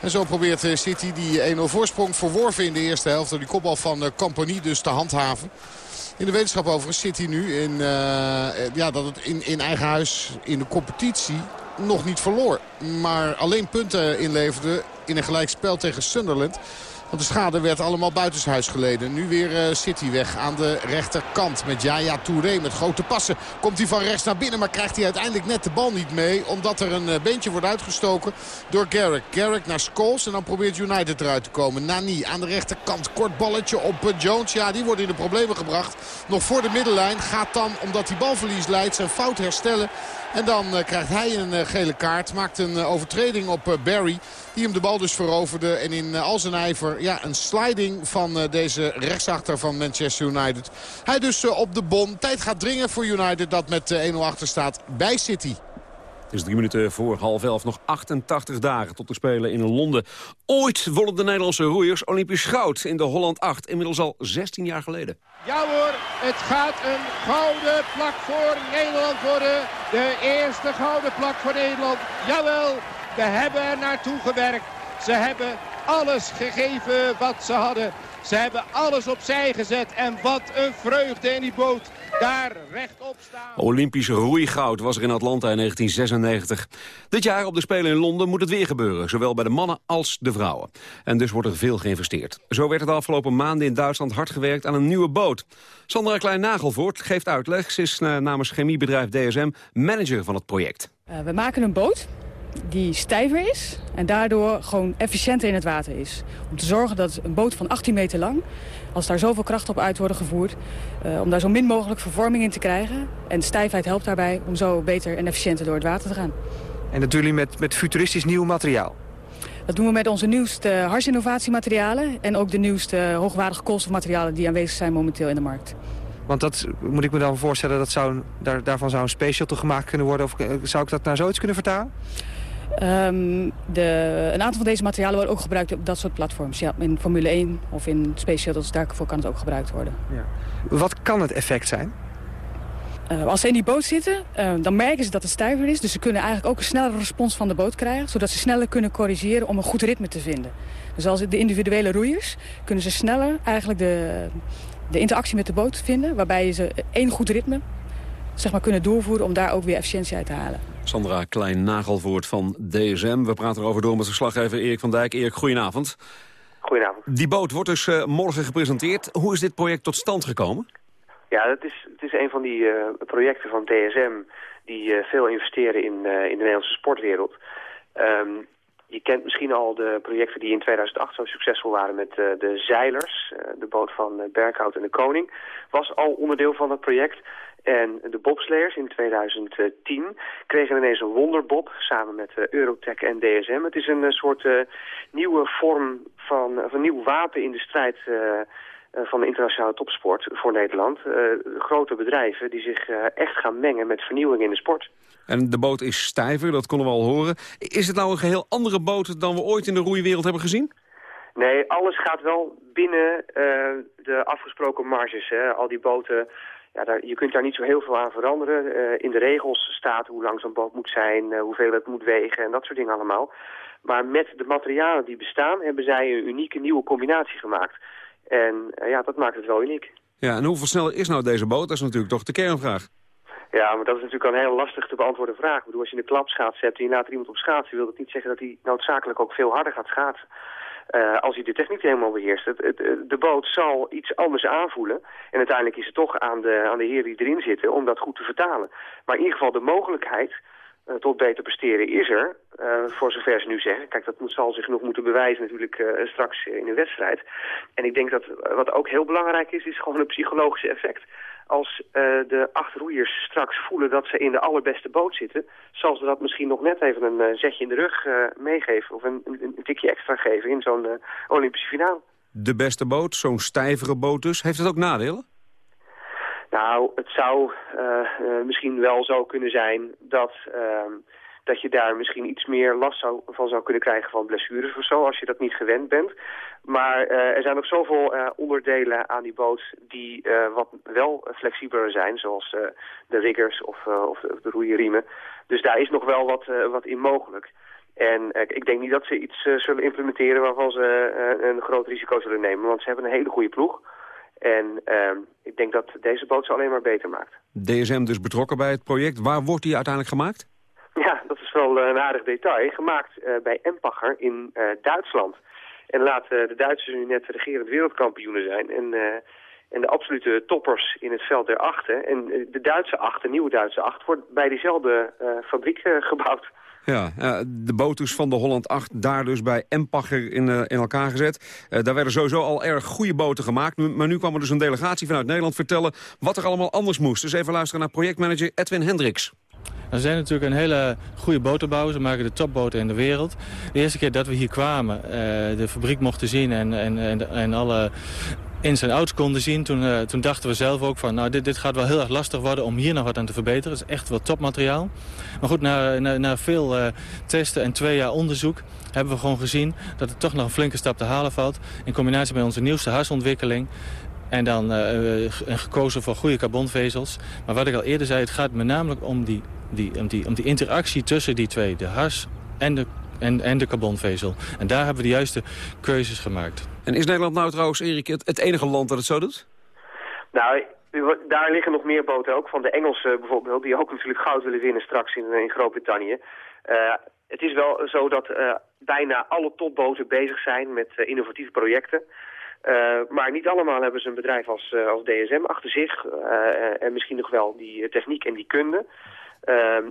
S11: En zo probeert eh, City die 1-0 voorsprong verworven in de eerste helft. Door die kopbal van Compagnie dus te handhaven. In de wetenschap overigens zit hij nu in, ja, dat het in, in eigen huis in de competitie nog niet verloor. Maar alleen punten inleverde in een gelijkspel tegen Sunderland. Want de schade werd allemaal buitenshuis geleden. Nu weer eh, City weg aan de rechterkant met Jaya Touré met grote passen. Komt hij van rechts naar binnen, maar krijgt hij uiteindelijk net de bal niet mee. Omdat er een eh, beentje wordt uitgestoken door Garrick. Garrick naar Scholes en dan probeert United eruit te komen. Nani aan de rechterkant, kort balletje op eh, Jones. Ja, die wordt in de problemen gebracht. Nog voor de middenlijn gaat dan, omdat hij balverlies leidt, zijn fout herstellen. En dan eh, krijgt hij een eh, gele kaart. Maakt een eh, overtreding op Barry. Die hem de bal dus veroverde. En in al zijn ijver ja, een sliding van deze rechtsachter van Manchester United. Hij dus op de bon. Tijd gaat dringen voor United dat met eh, 1-0 achter staat bij City.
S7: Is drie minuten voor half elf, nog 88 dagen tot te spelen in Londen. Ooit wonnen de Nederlandse roeiers Olympisch goud in de Holland 8. Inmiddels al 16 jaar geleden.
S14: Ja hoor, het gaat een gouden plak voor Nederland worden. De eerste gouden plak voor Nederland. Jawel, we hebben er naartoe gewerkt. Ze hebben alles gegeven wat ze hadden. Ze hebben alles opzij gezet. En wat een vreugde in die boot. Daar rechtop staan.
S7: Olympisch roeigoud was er in Atlanta in 1996. Dit jaar op de Spelen in Londen moet het weer gebeuren. Zowel bij de mannen als de vrouwen. En dus wordt er veel geïnvesteerd. Zo werd het de afgelopen maanden in Duitsland hard gewerkt aan een nieuwe boot. Sandra Klein-Nagelvoort geeft uitleg. Ze is eh, namens chemiebedrijf DSM manager van het project.
S9: Eh, we maken een boot die stijver is en daardoor gewoon efficiënter in het water is. Om te zorgen dat een boot van 18 meter lang, als daar zoveel kracht op uit wordt gevoerd... eh, om daar zo min mogelijk vervorming in te krijgen. En stijfheid helpt daarbij om zo beter en efficiënter door het water te gaan.
S15: En jullie met, met futuristisch nieuw materiaal?
S9: Dat doen we met onze nieuwste harsinnovatiematerialen... en ook de nieuwste hoogwaardige koolstofmaterialen die aanwezig zijn momenteel in de markt.
S15: Want dat moet ik me dan voorstellen, dat zou, daar, daarvan zou een shuttle gemaakt kunnen worden. Of eh, zou ik dat naar zoiets kunnen vertalen?
S9: Ehm, de, een aantal van deze materialen worden ook gebruikt op dat soort platforms. Ja, in Formule 1 of in Space Shuttles, daarvoor kan het ook gebruikt worden.
S15: Wat kan het effect zijn?
S9: Eh, als ze in die boot zitten, eh, dan merken ze dat het stijver is. Dus ze kunnen eigenlijk ook een snellere respons van de boot krijgen. Zodat ze sneller kunnen corrigeren om een goed ritme te vinden. Dus als de individuele roeiers kunnen ze sneller eigenlijk de, de interactie met de boot vinden. Waarbij ze één goed ritme zeg maar, kunnen doorvoeren om daar ook weer efficiëntie uit te halen.
S7: Sandra Klein-Nagelvoort van DSM. We praten erover door met verslaggever Erik van Dijk. Erik, goedenavond.
S16: Goedenavond.
S7: Die boot wordt dus eh, morgen gepresenteerd. Hoe is dit project tot stand gekomen?
S16: Ja, het is, het is een van die eh, projecten van DSM die eh, veel investeren in, in de Nederlandse sportwereld. Ehm, je kent misschien al de projecten die in 2008 zo succesvol waren met de Zeilers. de boot van Berghout en de Koning was al onderdeel van dat project. En de bobsleiers in 2010 kregen ineens een wonderbob samen met eh, Eurotech en DSM. Het is een eh, soort eh, nieuwe vorm van, of een nieuw wapen in de strijd van de internationale topsport voor Nederland. Grote bedrijven die zich echt gaan mengen met vernieuwing in de sport.
S7: En de boot is stijver, dat konden we al horen. Is het nou een geheel andere boot dan we ooit in de roeiwereld hebben gezien?
S16: Nee, alles gaat wel binnen de afgesproken marges. Hè. Al die boten, ja, daar, je kunt daar niet zo heel veel aan veranderen. Eh, in de regels staat hoe lang zo'n boot moet zijn, eh, hoeveel het moet wegen en dat soort dingen allemaal. Maar met de materialen die bestaan hebben zij een unieke nieuwe combinatie gemaakt. En eh, ja, dat maakt het wel uniek.
S7: Ja, en hoeveel sneller is nou deze boot? Dat is natuurlijk toch de kernvraag.
S16: Ja, maar dat is natuurlijk een heel lastig te beantwoorden vraag. Ik bedoel, als je een klapschaats hebt en je laat er iemand op schaatsen... wil dat niet zeggen dat hij noodzakelijk ook veel harder gaat schaatsen. Eh, als hij de techniek helemaal beheerst. Het, het, de boot zal iets anders aanvoelen. En uiteindelijk is het toch aan de, aan de heren die erin zitten om dat goed te vertalen. Maar in ieder geval de mogelijkheid eh, tot beter presteren is er. eh, voor zover ze nu zeggen. Kijk, dat moet, zal zich nog moeten bewijzen natuurlijk eh, straks in een wedstrijd. En ik denk dat eh, wat ook heel belangrijk is, is gewoon een psychologische effect. Als eh, de acht roeiers straks voelen dat ze in de allerbeste boot zitten... zal ze dat misschien nog net even een eh, zetje in de rug eh, meegeven... of een, een, tikje extra geven in zo'n Olympische finale.
S7: De beste boot, zo'n stijvere boot dus. Heeft het ook nadelen?
S16: Nou, het zou misschien wel zo kunnen zijn dat, ehm, dat je daar misschien iets meer last zou, van zou kunnen krijgen van blessures of zo, als je dat niet gewend bent. Maar eh, er zijn nog zoveel eh, onderdelen aan die boot die eh, wat wel flexibeler zijn, zoals de riggers of, of, de, roeieriemen. Dus daar is nog wel wat, wat in mogelijk. En ik denk niet dat ze iets zullen implementeren waarvan ze een groot risico zullen nemen, want ze hebben een hele goede ploeg. En ehm, ik denk dat deze boot ze alleen maar beter maakt.
S7: DSM dus betrokken bij het project. Waar wordt die uiteindelijk gemaakt?
S16: Ja, dat is wel een aardig detail. Gemaakt bij Empacher in Duitsland. En laten de Duitsers nu net regerend wereldkampioenen zijn. En, eh, en de absolute toppers in het veld der achten. En eh, de Duitse acht, de nieuwe Duitse acht, wordt bij diezelfde eh, fabriek eh, gebouwd.
S7: Ja, eh, de boot dus van de Holland 8 daar dus bij Empacher in, eh, in elkaar gezet. Eh, daar werden sowieso al erg goede boten gemaakt. Maar nu kwam er dus een delegatie vanuit Nederland vertellen wat er allemaal anders moest. Dus even luisteren naar projectmanager Edwin Hendricks.
S17: Ze zijn natuurlijk een hele goede boterbouwer. Ze maken de topboten in de wereld. De eerste keer dat we hier kwamen, eh, de fabriek mochten zien en, en, en, en alle ins en outs konden zien... Toen, eh, toen dachten we zelf ook van, nou, dit, dit gaat wel heel erg lastig worden... om hier nog wat aan te verbeteren. Het is echt wel topmateriaal. Maar goed, na, na, na veel eh, testen en twee jaar onderzoek... hebben we gewoon gezien dat er toch nog een flinke stap te halen valt... in combinatie met onze nieuwste harsontwikkeling... En dan eh, en gekozen voor goede carbonvezels. Maar wat ik al eerder zei, het gaat me namelijk om die, die, om die, om die interactie tussen die twee. De hars en de, en, en de carbonvezel. En daar hebben we de juiste keuzes gemaakt.
S7: En is Nederland nou trouwens, Erik, het, het enige land dat het zo doet?
S16: Nou, daar liggen nog meer boten ook. Van de Engelsen bijvoorbeeld, die ook natuurlijk goud willen winnen straks in, in Groot-Brittannië. Uh, het is wel zo dat uh, bijna alle topboten bezig zijn met uh, innovatieve projecten. Uh, maar niet allemaal hebben ze een bedrijf als, uh, als DSM achter zich. Uh, en misschien nog wel die techniek en die kunde.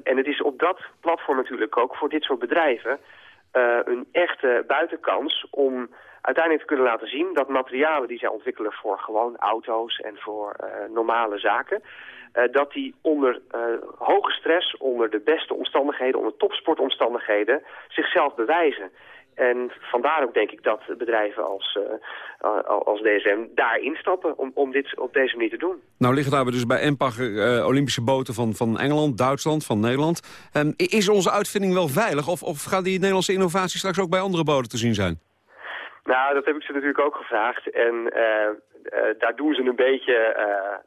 S16: en het is op dat platform natuurlijk ook voor dit soort bedrijven... een echte buitenkans om uiteindelijk te kunnen laten zien... dat materialen die zij ontwikkelen voor gewoon auto's en voor normale zaken... dat die onder hoge stress, onder de beste omstandigheden, onder topsportomstandigheden... zichzelf bewijzen. En vandaar ook denk ik dat bedrijven als, uh, als DSM daar instappen om, om dit op deze manier te doen.
S7: Nou liggen daar dus bij Empag uh, Olympische boten van, van Engeland, Duitsland, van Nederland. Um, is onze uitvinding wel veilig of, of gaat die Nederlandse innovatie straks ook bij andere boten te zien zijn?
S16: Nou, dat heb ik ze natuurlijk ook gevraagd. En uh, daar doen ze een beetje,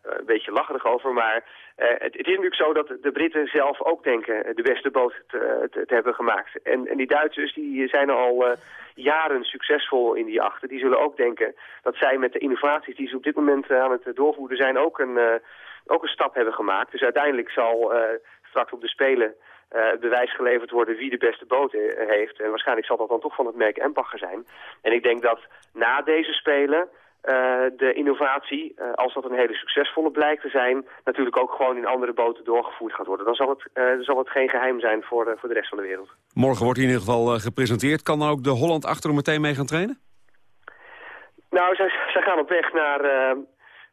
S16: een beetje lacherig over. Maar uh, het, is natuurlijk zo dat de Britten zelf ook denken de beste boot te, te, hebben gemaakt. En, en, die Duitsers die zijn al jaren succesvol in die achter. Die zullen ook denken dat zij met de innovaties die ze op dit moment aan het doorvoeren zijn ook een, ook een stap hebben gemaakt. Dus uiteindelijk zal straks op de Spelen bewijs geleverd worden wie de beste boot heeft. En waarschijnlijk zal dat dan toch van het merk Empacher zijn. En ik denk dat na deze Spelen de innovatie, uh, als dat een hele succesvolle blijkt te zijn... natuurlijk ook gewoon in andere boten doorgevoerd gaat worden. Dan zal het, uh, zal het geen geheim zijn voor, voor de rest van de wereld.
S7: Morgen wordt in ieder geval gepresenteerd. Kan dan ook de Holland achter hem meteen mee gaan trainen?
S16: Nou, zij, zij gaan op weg naar,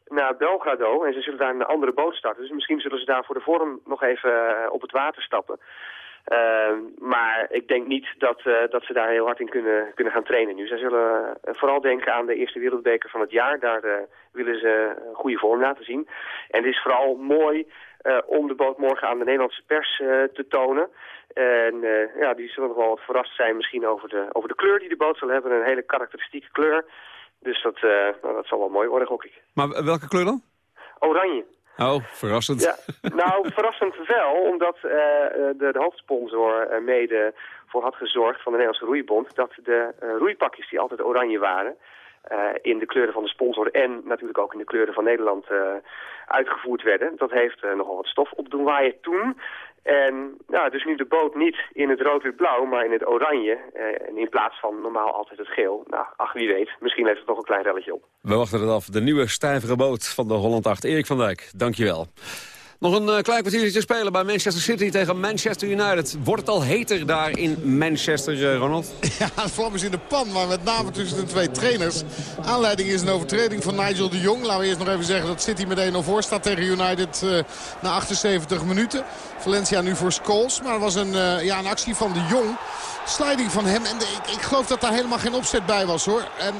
S16: naar Belgrado en ze zullen daar een andere boot starten. Dus misschien zullen ze daar voor de vorm nog even op het water stappen. Uh, maar ik denk niet dat, uh, dat ze daar heel hard in kunnen, kunnen gaan trainen nu. Zij zullen uh, vooral denken aan de eerste wereldbeker van het jaar. Daar willen ze een goede vorm laten zien. En het is vooral mooi om de boot morgen aan de Nederlandse pers te tonen. En ja, die zullen nog wel wat verrast zijn misschien over de, over de kleur die de boot zal hebben. Een hele karakteristieke kleur. Dus dat, nou, dat zal wel mooi worden, gok ik.
S7: Maar welke kleur dan?
S16: Oranje.
S7: Oh, verrassend.
S16: Ja, nou, verrassend wel, omdat uh, de, de, hoofdsponsor uh, mede voor had gezorgd van de Nederlandse Roeibond... dat de roeipakjes die altijd oranje waren... in de kleuren van de sponsor en natuurlijk ook in de kleuren van Nederland uitgevoerd werden. Dat heeft nogal wat stof op doen waaien toen. En nou, dus nu de boot niet in het rood-wit-blauw, maar in het oranje. Eh, en in plaats van normaal altijd het geel. Nou, ach wie weet, misschien heeft het nog een klein relletje op.
S7: We wachten het af. De nieuwe stijvere boot van de Holland 8. Erik van Dijk, dankjewel. Nog een uh, klein kwartiertje te spelen bij Manchester City tegen Manchester United. Wordt het al heter daar in Manchester, uh, Ronald?
S11: Ja, het vlam is in de pan, maar met name tussen de twee trainers. Aanleiding is een overtreding van Nigel de Jong. Laten we eerst nog even zeggen dat City met 1-0 voor staat tegen United uh, na 78 minuten. Valencia nu voor Scholes, maar het was een, ja, een actie van de Jong. Sliding van hem en ik, ik geloof dat daar helemaal geen opzet bij was hoor. En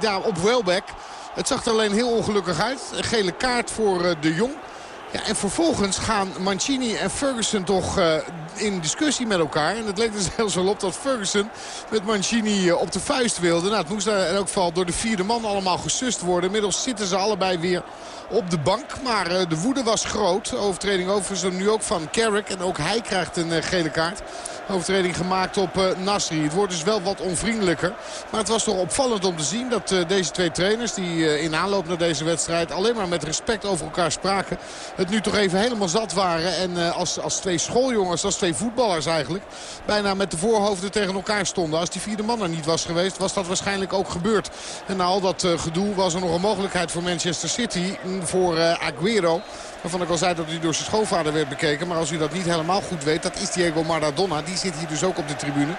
S11: ja, op Welbeck. Het zag er alleen heel ongelukkig uit. Een gele kaart voor de Jong. Ja, en vervolgens gaan Mancini en Ferguson toch uh, in discussie met elkaar. En het leek er zelfs wel op dat Ferguson met Mancini uh, op de vuist wilde. Nou, het moest daar in elk geval door de vierde man allemaal gesust worden. Inmiddels zitten ze allebei weer op de bank. Maar uh, de woede was groot. Overtreding overigens nu ook van Carrick. En ook hij krijgt een gele kaart. Overtreding gemaakt op uh, Nasri. Het wordt dus wel wat onvriendelijker. Maar het was toch opvallend om te zien dat deze twee trainers... die in aanloop naar deze wedstrijd alleen maar met respect over elkaar spraken... het nu toch even helemaal zat waren. En als, als twee schooljongens, als twee voetballers eigenlijk... bijna met de voorhoofden tegen elkaar stonden. Als die vierde man er niet was geweest, was dat waarschijnlijk ook gebeurd. En na al dat gedoe was er nog een mogelijkheid voor Manchester City... voor Aguero Waarvan ik al zei dat hij door zijn schoonvader werd bekeken. Maar als u dat niet helemaal goed weet, dat is Diego Maradona. Die zit hier dus ook op de tribune.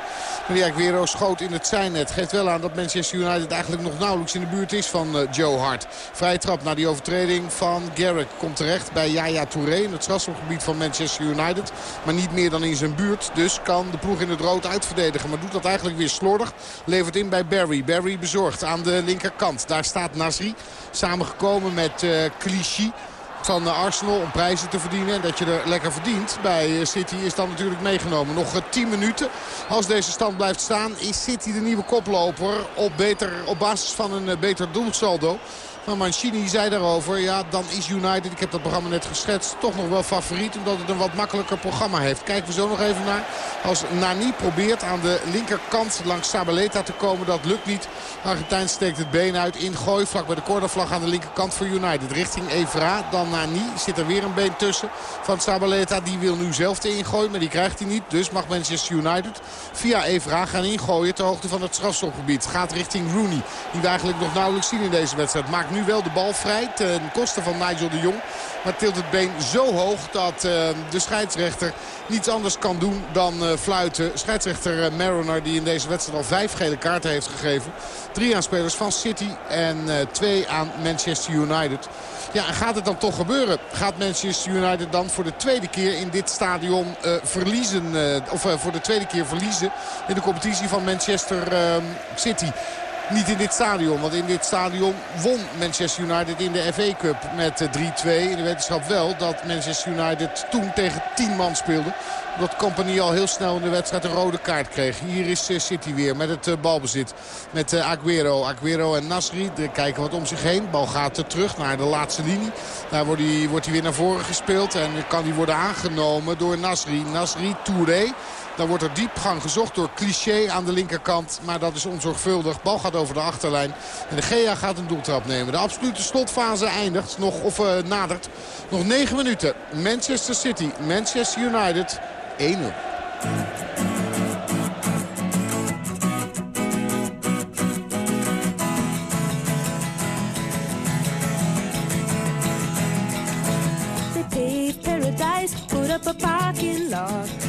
S11: Maar die Aguero schoot in het zijnet. Geeft wel aan dat Manchester United eigenlijk nog nauwelijks in de buurt is van eh, Joe Hart. Vrije trap naar die overtreding van Garrick. Komt terecht bij Yaya Touré in het strafschopgebied van Manchester United. Maar niet meer dan in zijn buurt. Dus kan de ploeg in het rood uitverdedigen. Maar doet dat eigenlijk weer slordig. Levert in bij Barry. Barry bezorgd aan de linkerkant. Daar staat Nasri. Samengekomen met uh, Clichy van eh, Arsenal om prijzen te verdienen. En dat je er lekker verdient bij eh, City is dan natuurlijk meegenomen. Nog 10 minuten. Als deze stand blijft staan is City de nieuwe koploper op, beter, op basis van een beter doelsaldo. Mancini zei daarover, ja dan is United, ik heb dat programma net geschetst, toch nog wel favoriet. Omdat het een wat makkelijker programma heeft. Kijken we zo nog even naar. Als Nani probeert aan de linkerkant langs Sabaleta te komen, dat lukt niet. Argentijn steekt het been uit, ingooi vlak bij de cornervlag aan de linkerkant voor United. Richting Evra, dan Nani, zit er weer een been tussen van Sabaleta. Die wil nu zelf te ingooien, maar die krijgt hij niet. Dus mag Manchester United via Evra gaan ingooien ter hoogte van het strafstopgebied. Gaat richting Rooney, die we eigenlijk nog nauwelijks zien in deze wedstrijd. Maakt nu wel de bal vrij ten koste van Nigel de Jong. Maar tilt het been zo hoog dat uh, de scheidsrechter niets anders kan doen dan uh, fluiten. Scheidsrechter uh, Mariner die in deze wedstrijd al vijf gele kaarten heeft gegeven. Drie aan spelers van City en twee aan Manchester United. Ja, en gaat het dan toch gebeuren? Gaat Manchester United dan voor de tweede keer in dit stadion verliezen? of voor de tweede keer verliezen in de competitie van Manchester City? Niet in dit stadion, want in dit stadion won Manchester United in de FA Cup met 3-2. In de wetenschap wel dat Manchester United toen tegen 10 man speelde. Dat Company al heel snel in de wedstrijd een rode kaart kreeg. Hier is City weer met het balbezit. Met Aguero. Aguero en Nasri kijken wat om zich heen. Bal gaat terug naar de laatste linie. Daar wordt hij, wordt hij weer naar voren gespeeld. En kan hij worden aangenomen door Nasri. Nasri, Touré. Dan wordt er diepgang gezocht door Cliché aan de linkerkant. Maar dat is onzorgvuldig. Bal gaat over de achterlijn. En de Gea gaat een doeltrap nemen. De absolute slotfase eindigt. Nog, of uh, nadert. Nog 9 minuten. Manchester City. Manchester United 1-0.
S18: paradise, put up a parking lot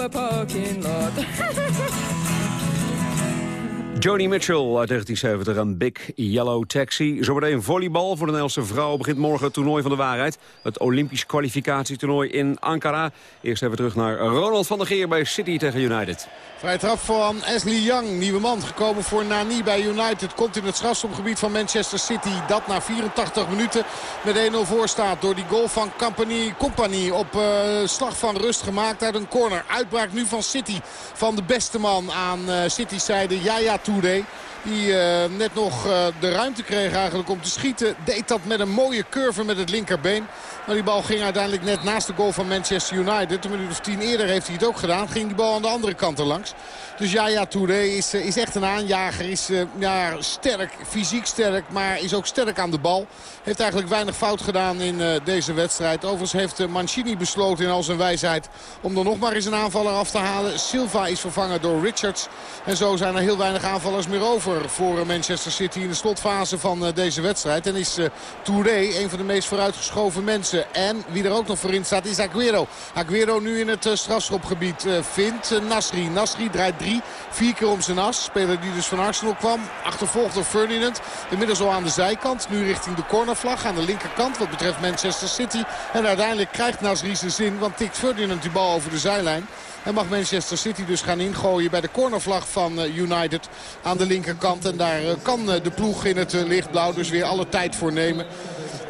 S18: A parking lot.
S7: Joni Mitchell uit 1970 en Big Yellow Taxi. Zometeen volleybal voor de Nederlandse vrouwen begint morgen het toernooi van de waarheid. Het Olympisch kwalificatietoernooi in Ankara. Eerst even terug naar Ronald van der Geer bij City tegen United.
S11: Vrij trap van Ashley Young, nieuwe man gekomen voor Nani bij United. Komt in het strafschopgebied van Manchester City. Dat na 84 minuten met 1-0 voor staat door die goal van Company, Company op uh, slag van rust gemaakt uit een corner. Uitbraak nu van City van de beste man aan uh, City's zijde, Yaya Die uh, net nog uh, de ruimte kreeg eigenlijk om te schieten. Deed dat met een mooie curve met het linkerbeen. Maar die bal ging uiteindelijk net naast de goal van Manchester United. Een minuut of tien eerder heeft hij het ook gedaan. Ging die bal aan de andere kant er langs. Dus ja, ja, Touré is, is echt een aanjager. Is ja, sterk, fysiek sterk, maar is ook sterk aan de bal. Heeft eigenlijk weinig fout gedaan in uh, deze wedstrijd. Overigens heeft Mancini besloten in al zijn wijsheid om er nog maar eens een aanvaller af te halen. Silva is vervangen door Richards. En zo zijn er heel weinig aanvallers meer over voor Manchester City in de slotfase van deze wedstrijd. En is Touré een van de meest vooruitgeschoven mensen. En wie er ook nog voor in staat is Aguero. Aguero nu in het strafschopgebied vindt Nasri. Nasri draait drie, vier keer om zijn as. Speler die dus van Arsenal kwam. Achtervolgd door Ferdinand. Inmiddels al aan de zijkant. Nu richting de cornervlag aan de linkerkant wat betreft Manchester City. En uiteindelijk krijgt Nasri zijn zin. Want tikt Ferdinand die bal over de zijlijn. En mag Manchester City dus gaan ingooien bij de cornervlag van United aan de linkerkant. En daar kan de ploeg in het lichtblauw dus weer alle tijd voor nemen.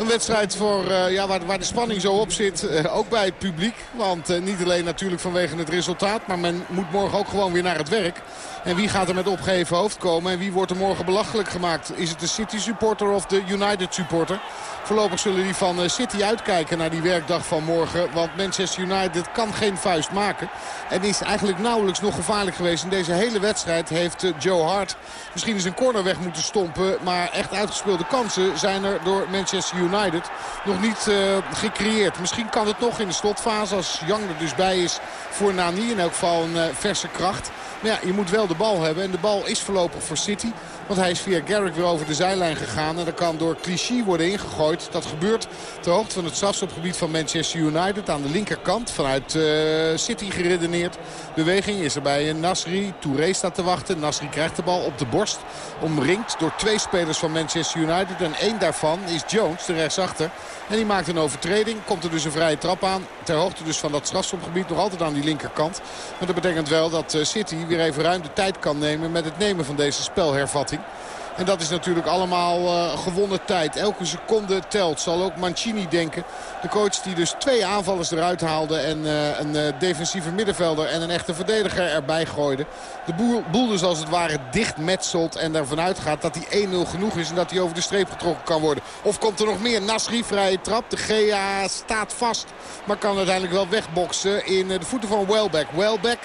S11: Een wedstrijd voor, uh, ja, waar, waar, de spanning zo op zit, uh, ook bij het publiek. Want uh, niet alleen natuurlijk vanwege het resultaat, maar men moet morgen ook gewoon weer naar het werk. En wie gaat er met opgeheven hoofd komen en wie wordt er morgen belachelijk gemaakt? Is het de City supporter of de United supporter? Voorlopig zullen die van City uitkijken naar die werkdag van morgen. Want Manchester United kan geen vuist maken. En is eigenlijk nauwelijks nog gevaarlijk geweest. In deze hele wedstrijd heeft Joe Hart misschien eens een corner weg moeten stompen. Maar echt uitgespeelde kansen zijn er door Manchester United nog niet uh, gecreëerd. Misschien kan het nog in de slotfase als Young er dus bij is voor Nani. In elk geval een verse kracht. Maar ja, je moet wel de bal hebben. En de bal is voorlopig voor City. Want hij is via Garrick weer over de zijlijn gegaan. En er kan door Clichy worden ingegooid. Dat gebeurt ter hoogte van het strafschopgebied van Manchester United. Aan de linkerkant vanuit uh, City geredeneerd. Beweging is er bij Nasri. Touré staat te wachten. Nasri krijgt de bal op de borst. Omringd door twee spelers van Manchester United. En één daarvan is Jones, de rechtsachter. En die maakt een overtreding. Komt er dus een vrije trap aan. Ter hoogte dus van dat strafschopgebied. Nog altijd aan die linkerkant. Maar dat betekent wel dat City weer even ruim de tijd kan nemen met het nemen van deze spelhervatting. En dat is natuurlijk allemaal uh, gewonnen tijd. Elke seconde telt, zal ook Mancini denken. De coach die dus twee aanvallers eruit haalde. En uh, een uh, defensieve middenvelder en een echte verdediger erbij gooide. De boel, boel dus als het ware dichtmetselt. En ervan uitgaat dat die 1-0 genoeg is. En dat hij over de streep getrokken kan worden. Of komt er nog meer? Nasri, vrije trap. De GA staat vast. Maar kan uiteindelijk wel wegboksen in de voeten van Welbeck. Welbeck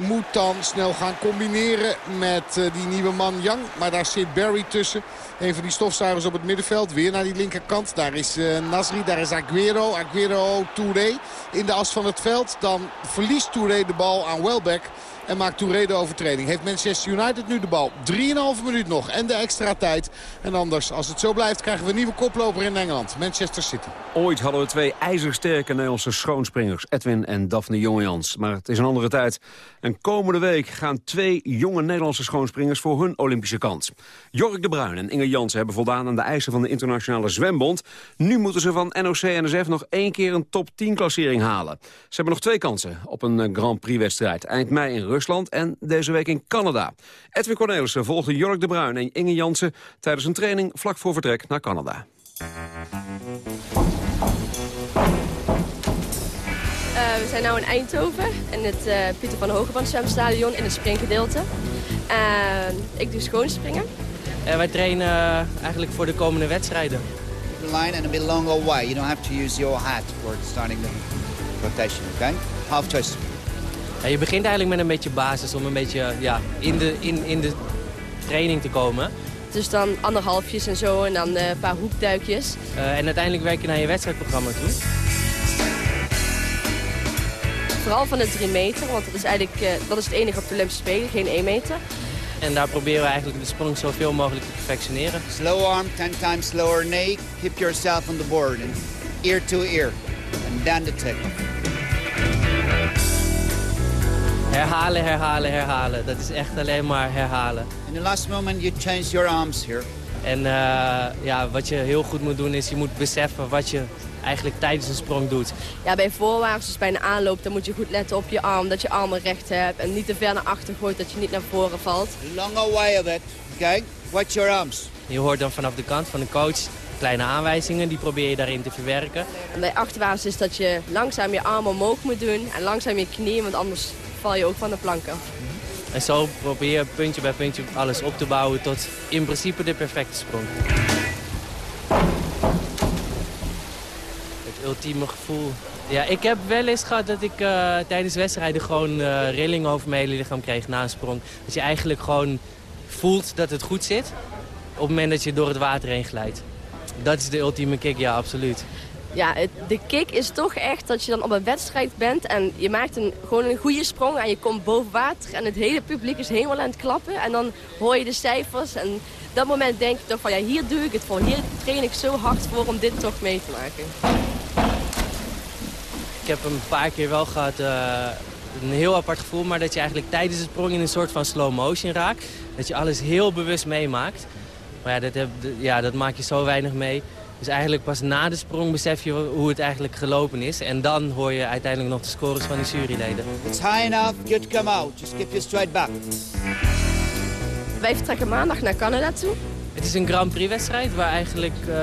S11: moet dan snel gaan combineren met uh, die nieuwe man Young. Maar daar zit Barry tussen. Een van die stofzuigers op het middenveld. Weer naar die linkerkant. Daar is uh, Nasri, daar is Aguero. Aguero, Touré in de as van het veld. Dan verliest Touré de bal aan Welbeck. En maakt Touré de overtreding. Heeft Manchester United nu de bal. 3,5 minuut nog. En de extra tijd. En anders, als het zo blijft, krijgen we een nieuwe koploper in Engeland. Manchester City.
S7: Ooit hadden we twee ijzersterke Nederlandse schoonspringers. Edwin en Daphne Jongejans. Maar het is een andere tijd. En komende week gaan twee jonge Nederlandse schoonspringers voor hun Olympische kans. Jork de Bruin en Inge Jansen hebben voldaan aan de eisen van de Internationale Zwembond. Nu moeten ze van NOC-NSF nog één keer een top 10 klassering halen. Ze hebben nog twee kansen op een Grand Prix wedstrijd. Eind mei in Rusland en deze week in Canada. Edwin Cornelissen volgde Jork de Bruin en Inge Jansen tijdens een training vlak voor vertrek naar Canada.
S19: Zijn nu in Eindhoven in het uh, Pieter van Hogeband zwemstadion in het springgedeelte. Uh, ik doe schoonspringen.
S10: wij trainen eigenlijk voor de komende wedstrijden.
S20: The line and a bit longer way. You don't have to use your hat for starting the rotation, okay? Half twist.
S10: Ja, je begint eigenlijk met een beetje basis om een beetje ja, in, de, in, in de training te komen.
S19: Dus dan anderhalfjes en zo en dan een paar hoekduikjes.
S10: en uiteindelijk werk je naar je wedstrijdprogramma toe.
S19: Vooral van de 3 meter, want dat is eigenlijk uh, dat is het enige op de Olympische Spelen, geen 1 meter.
S10: En daar proberen we eigenlijk de sprong zoveel mogelijk te perfectioneren.
S20: Slow arm, 10 times slower knee. Keep yourself on the board. And ear to ear. And down the takeoff.
S10: Herhalen, herhalen, herhalen. Dat is echt alleen maar herhalen.
S20: In the last moment you change your arms here.
S10: En eh, ja, wat je heel goed moet doen is je moet beseffen wat je eigenlijk tijdens een sprong doet.
S19: Ja, bij voorwaarts, dus bij een aanloop, dan moet je goed letten op je arm. Dat je armen recht hebt en niet te ver naar achter gooit, dat je niet naar voren valt.
S20: Longer way of it, okay? Watch your arms.
S10: Je hoort dan vanaf de kant van de coach kleine aanwijzingen, die probeer je daarin te verwerken.
S19: En bij achterwaarts is dat je langzaam je armen omhoog moet doen en langzaam je knieën, want anders val je ook van de plank af.
S10: En zo probeer je puntje bij puntje alles op te bouwen tot in principe de perfecte sprong. Het ultieme gevoel. Ja, ik heb wel eens gehad dat ik eh, tijdens wedstrijden gewoon eh rillingen over mijn hele lichaam kreeg na een sprong. Dat je eigenlijk gewoon voelt dat het goed zit op het moment dat je door het water heen glijdt. Dat is de ultieme kick, ja, absoluut.
S19: Ja, de kick is toch echt dat je dan op een wedstrijd bent en je maakt een, gewoon een goede sprong en je komt boven water en het hele publiek is helemaal aan het klappen. En dan hoor je de cijfers en op dat moment denk je toch van ja, hier doe ik het voor. Hier train ik zo hard voor om dit toch mee te maken.
S10: Ik heb een paar keer wel gehad, eh, een heel apart gevoel, maar dat je eigenlijk tijdens de sprong in een soort van slow motion raakt. Dat je alles heel bewust meemaakt. Maar ja, dat, heb, ja, dat maak je zo weinig mee. Dus eigenlijk pas na de sprong besef je hoe het eigenlijk gelopen is. En dan hoor je uiteindelijk nog de scores van de juryleden.
S20: It's high enough, good come out. Just keep you straight back.
S19: Wij vertrekken maandag naar Canada toe.
S10: Het is een Grand Prix wedstrijd waar eigenlijk eh,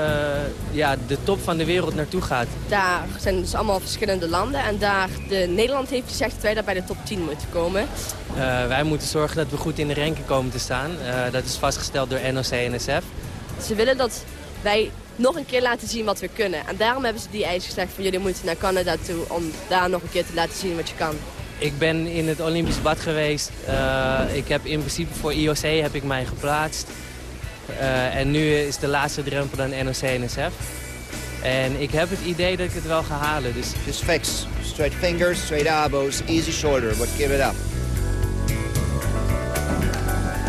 S10: ja, de top van de wereld naartoe gaat.
S19: Daar zijn dus allemaal verschillende landen. En daar, de, Nederland heeft gezegd dat wij daar bij de top 10 moeten komen.
S10: Eh, wij moeten zorgen dat we goed in de ranking komen te staan. Eh, dat is vastgesteld door NOC en NSF.
S19: Ze willen dat wij nog een keer laten zien wat we kunnen. En daarom hebben ze die eis gezegd van jullie moeten naar Canada toe om daar nog een keer te laten zien wat je kan.
S10: Ik ben in het Olympisch bad geweest. Ik heb in principe voor IOC heb ik mij geplaatst. Eh, en nu is de laatste drempel dan NOC en NSF. En ik heb het idee dat ik het wel ga halen. Dus...
S20: Just fix. Straight fingers, straight elbows, easy shoulder, but give it up.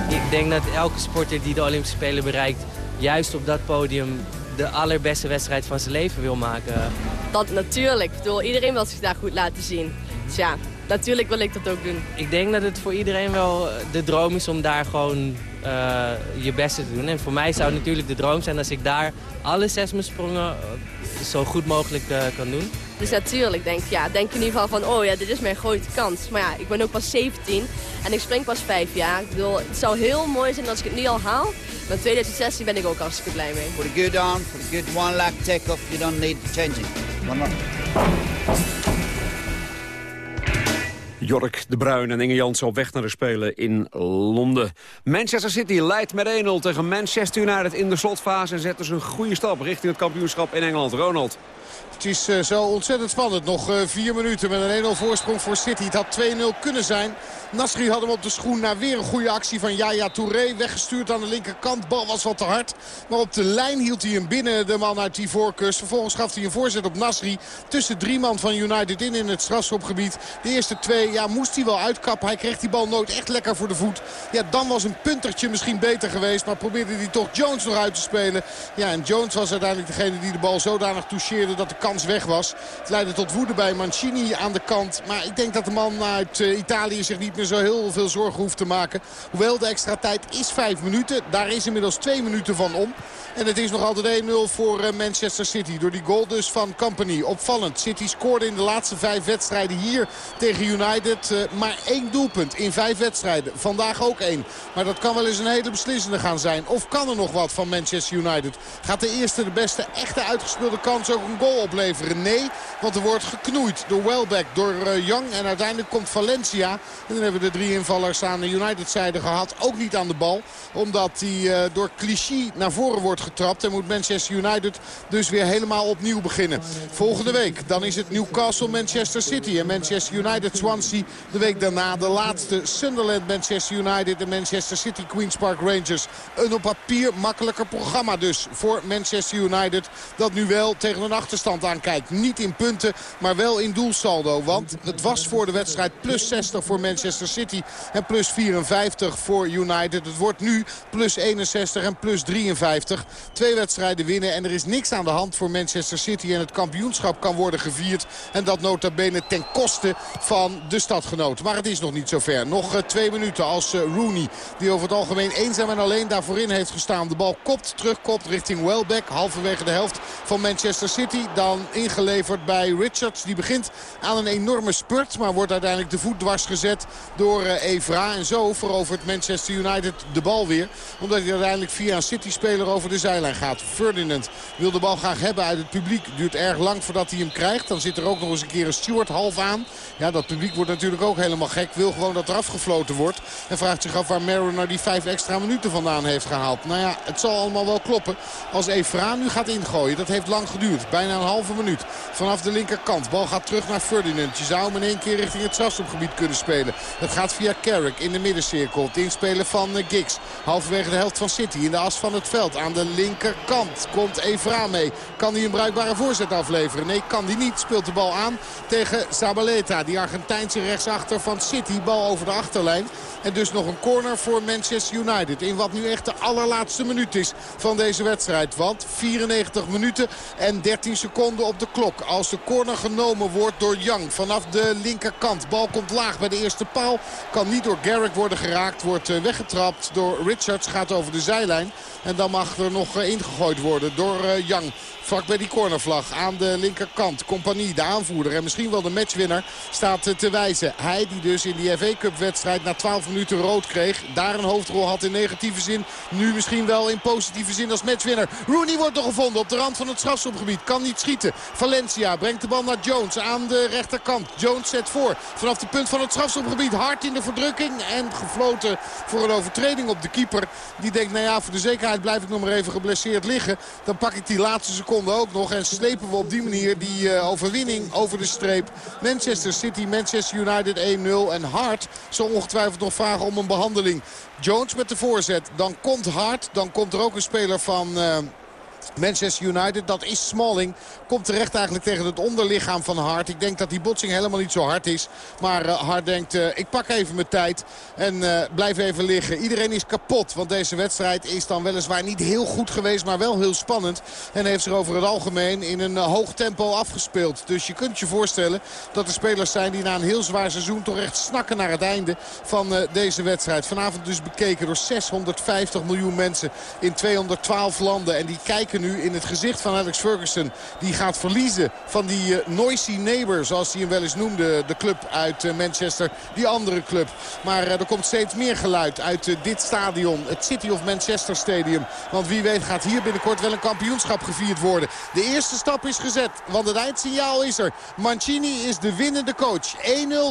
S10: Ik denk dat elke sporter die de Olympische Spelen bereikt... juist op dat podium de allerbeste wedstrijd van zijn leven wil maken.
S19: Dat natuurlijk. Ik bedoel, iedereen wil zich daar goed laten zien. Dus ja, natuurlijk wil ik dat ook doen.
S10: Ik denk dat het voor iedereen wel de droom is om daar gewoon eh, je beste te doen. En voor mij zou het natuurlijk de droom zijn als ik daar alle zes mijn sprongen eh, zo goed mogelijk eh, kan doen.
S19: Dus natuurlijk denk ja, denk in ieder geval van, oh ja, dit is mijn grote kans. Maar ja, ik ben ook pas 17 en ik spring pas vijf jaar. Ik bedoel, het zou heel mooi zijn als ik het nu al haal. Maar 2016 ben ik ook hartstikke blij mee.
S20: For the good arm, for the good one leg take-off, you don't need changing. One more.
S7: Jork de Bruin en Inge Jansen op weg naar de Spelen in Londen. Manchester City leidt met 1-0 tegen Manchester United in de slotfase... en zet dus een goede stap richting het kampioenschap in Engeland. Ronald.
S11: Het is eh, zo ontzettend spannend. Nog eh, vier minuten met een 1-0 voorsprong voor City. Het had 2-0 kunnen zijn. Nasri had hem op de schoen na weer een goede actie van Yaya Touré. Weggestuurd aan de linkerkant. Bal was wat te hard. Maar op de lijn hield hij hem binnen, de man uit die voorkust. Vervolgens gaf hij een voorzet op Nasri. Tussen drie man van United in in het strafschopgebied. De eerste twee ja, moest hij wel uitkappen. Hij kreeg die bal nooit echt lekker voor de voet. Ja, dan was een puntertje misschien beter geweest. Maar probeerde hij toch Jones nog uit te spelen. Ja, en Jones was uiteindelijk degene die de bal zodanig toucheerde dat de kans weg was. Het leidde tot woede bij Mancini aan de kant. Maar ik denk dat de man uit eh, Italië zich niet meer zo heel veel zorgen hoeft te maken. Hoewel de extra tijd is vijf minuten. Daar is inmiddels twee minuten van om. En het is nog altijd 1-0 voor eh, Manchester City. Door die goal dus van Company. Opvallend. City scoorde in de laatste vijf wedstrijden hier tegen United. eh, maar één doelpunt in vijf wedstrijden. Vandaag ook één. Maar dat kan wel eens een hele beslissende gaan zijn. Of kan er nog wat van Manchester United? Gaat de eerste, de beste, echte uitgespeelde kans ook een goal opleveren? Nee, want er wordt geknoeid door Welbeck, door eh, Young. En uiteindelijk komt Valencia. En dan hebben we de drie invallers aan de United-zijde gehad. Ook niet aan de bal. Omdat hij eh, door Clichy naar voren wordt getrapt. En moet Manchester United dus weer helemaal opnieuw beginnen. Volgende week dan is het Newcastle Manchester City. En Manchester United Swansea de week daarna. De laatste Sunderland Manchester United en Manchester City Queen's Park Rangers. Een op papier makkelijker programma dus voor Manchester United. Dat nu wel tegen een achterstand aankijkt. Niet in punten, maar wel in doelsaldo. Want het was voor de wedstrijd plus 60 voor Manchester City. En plus 54 voor United. Het wordt nu plus 61 en plus 53. Twee wedstrijden winnen en er is niks aan de hand voor Manchester City. En het kampioenschap kan worden gevierd. En dat nota bene ten koste van de stadgenoot. Maar het is nog niet zover. Nog uh, twee minuten als uh, Rooney, die over het algemeen eenzaam en alleen daarvoor in heeft gestaan. De bal kopt, terugkopt richting Welbeck. Halverwege de helft van Manchester City. Dan ingeleverd bij Richards. Die begint aan een enorme spurt. Maar wordt uiteindelijk de voet dwars gezet door uh, Evra. En zo verovert Manchester United de bal weer. Omdat hij uiteindelijk via een City-speler over de zijlijn gaat. Ferdinand wil de bal graag hebben uit het publiek. Duurt erg lang voordat hij hem krijgt. Dan zit er ook nog eens een keer een steward half aan. Ja, dat publiek wordt natuurlijk ook helemaal gek. Wil gewoon dat er afgefloten wordt. En vraagt zich af waar Mariner die vijf extra minuten vandaan heeft gehaald. Nou ja, het zal allemaal wel kloppen. Als Evra nu gaat ingooien. Dat heeft lang geduurd. Bijna een halve minuut. Vanaf de linkerkant. Bal gaat terug naar Ferdinand. Je zou hem in één keer richting het strafschopgebied kunnen spelen. Dat gaat via Carrick in de middencirkel. Het inspelen van uh, Giggs. Halverwege de helft van City. In de as van het veld. Aan de linkerkant komt Evra mee. Kan hij een bruikbare voorzet afleveren? Nee, kan hij niet. Speelt de bal aan tegen Zabaleta. Die Argentijnse rechtsachter van City. Bal over de achterlijn. En dus nog een corner voor Manchester United. In wat nu echt de allerlaatste minuut is van deze wedstrijd. Want 94 minuten en 13 seconden op de klok. Als de corner genomen wordt door Young vanaf de linkerkant. Bal komt laag bij de eerste paal. Kan niet door Garrick worden geraakt. Wordt weggetrapt door Richards. Gaat over de zijlijn. En dan mag er nog ingegooid worden door Young. Vlak bij die cornervlag aan de linkerkant. Compagnie, de aanvoerder en misschien wel de matchwinner, staat te wijzen. Hij die dus in die FA Cup wedstrijd na 12 minuten rood kreeg. Daar een hoofdrol had in negatieve zin. Nu misschien wel in positieve zin als matchwinner. Rooney wordt nog gevonden op de rand van het strafschopgebied. Kan niet schieten. Valencia brengt de bal naar Jones aan de rechterkant. Jones zet voor. Vanaf de punt van het strafschopgebied. Hard in de verdrukking. En gefloten voor een overtreding op de keeper. Die denkt, nou ja, voor de zekerheid blijf ik nog maar even geblesseerd liggen. Dan pak ik die laatste seconde ook nog. En slepen we op die manier die uh, overwinning over de streep. Manchester City, Manchester United 1-0. En Hart zal ongetwijfeld nog vragen om een behandeling. Jones met de voorzet. Dan komt Hart. Dan komt er ook een speler van... Uh, Manchester United, dat is Smalling. Komt terecht eigenlijk tegen het onderlichaam van Hart. Ik denk dat die botsing helemaal niet zo hard is. Maar uh, Hart denkt, uh, ik pak even mijn tijd en uh, blijf even liggen. Iedereen is kapot, want deze wedstrijd is dan weliswaar niet heel goed geweest... maar wel heel spannend. En heeft zich over het algemeen in een hoog tempo afgespeeld. Dus je kunt je voorstellen dat er spelers zijn... die na een heel zwaar seizoen toch echt snakken naar het einde van deze wedstrijd. Vanavond dus bekeken door 650 miljoen mensen in 212 landen. En die kijken nu in het gezicht van Alex Ferguson. Die gaat verliezen van die uh, noisy neighbor, zoals hij hem wel eens noemde. De club uit uh, Manchester, die andere club. Maar uh, er komt steeds meer geluid uit dit stadion. Het City of Manchester Stadium. Want wie weet gaat hier binnenkort wel een kampioenschap gevierd worden. De eerste stap is gezet, want het eindsignaal is er. Mancini is de winnende coach. 1-0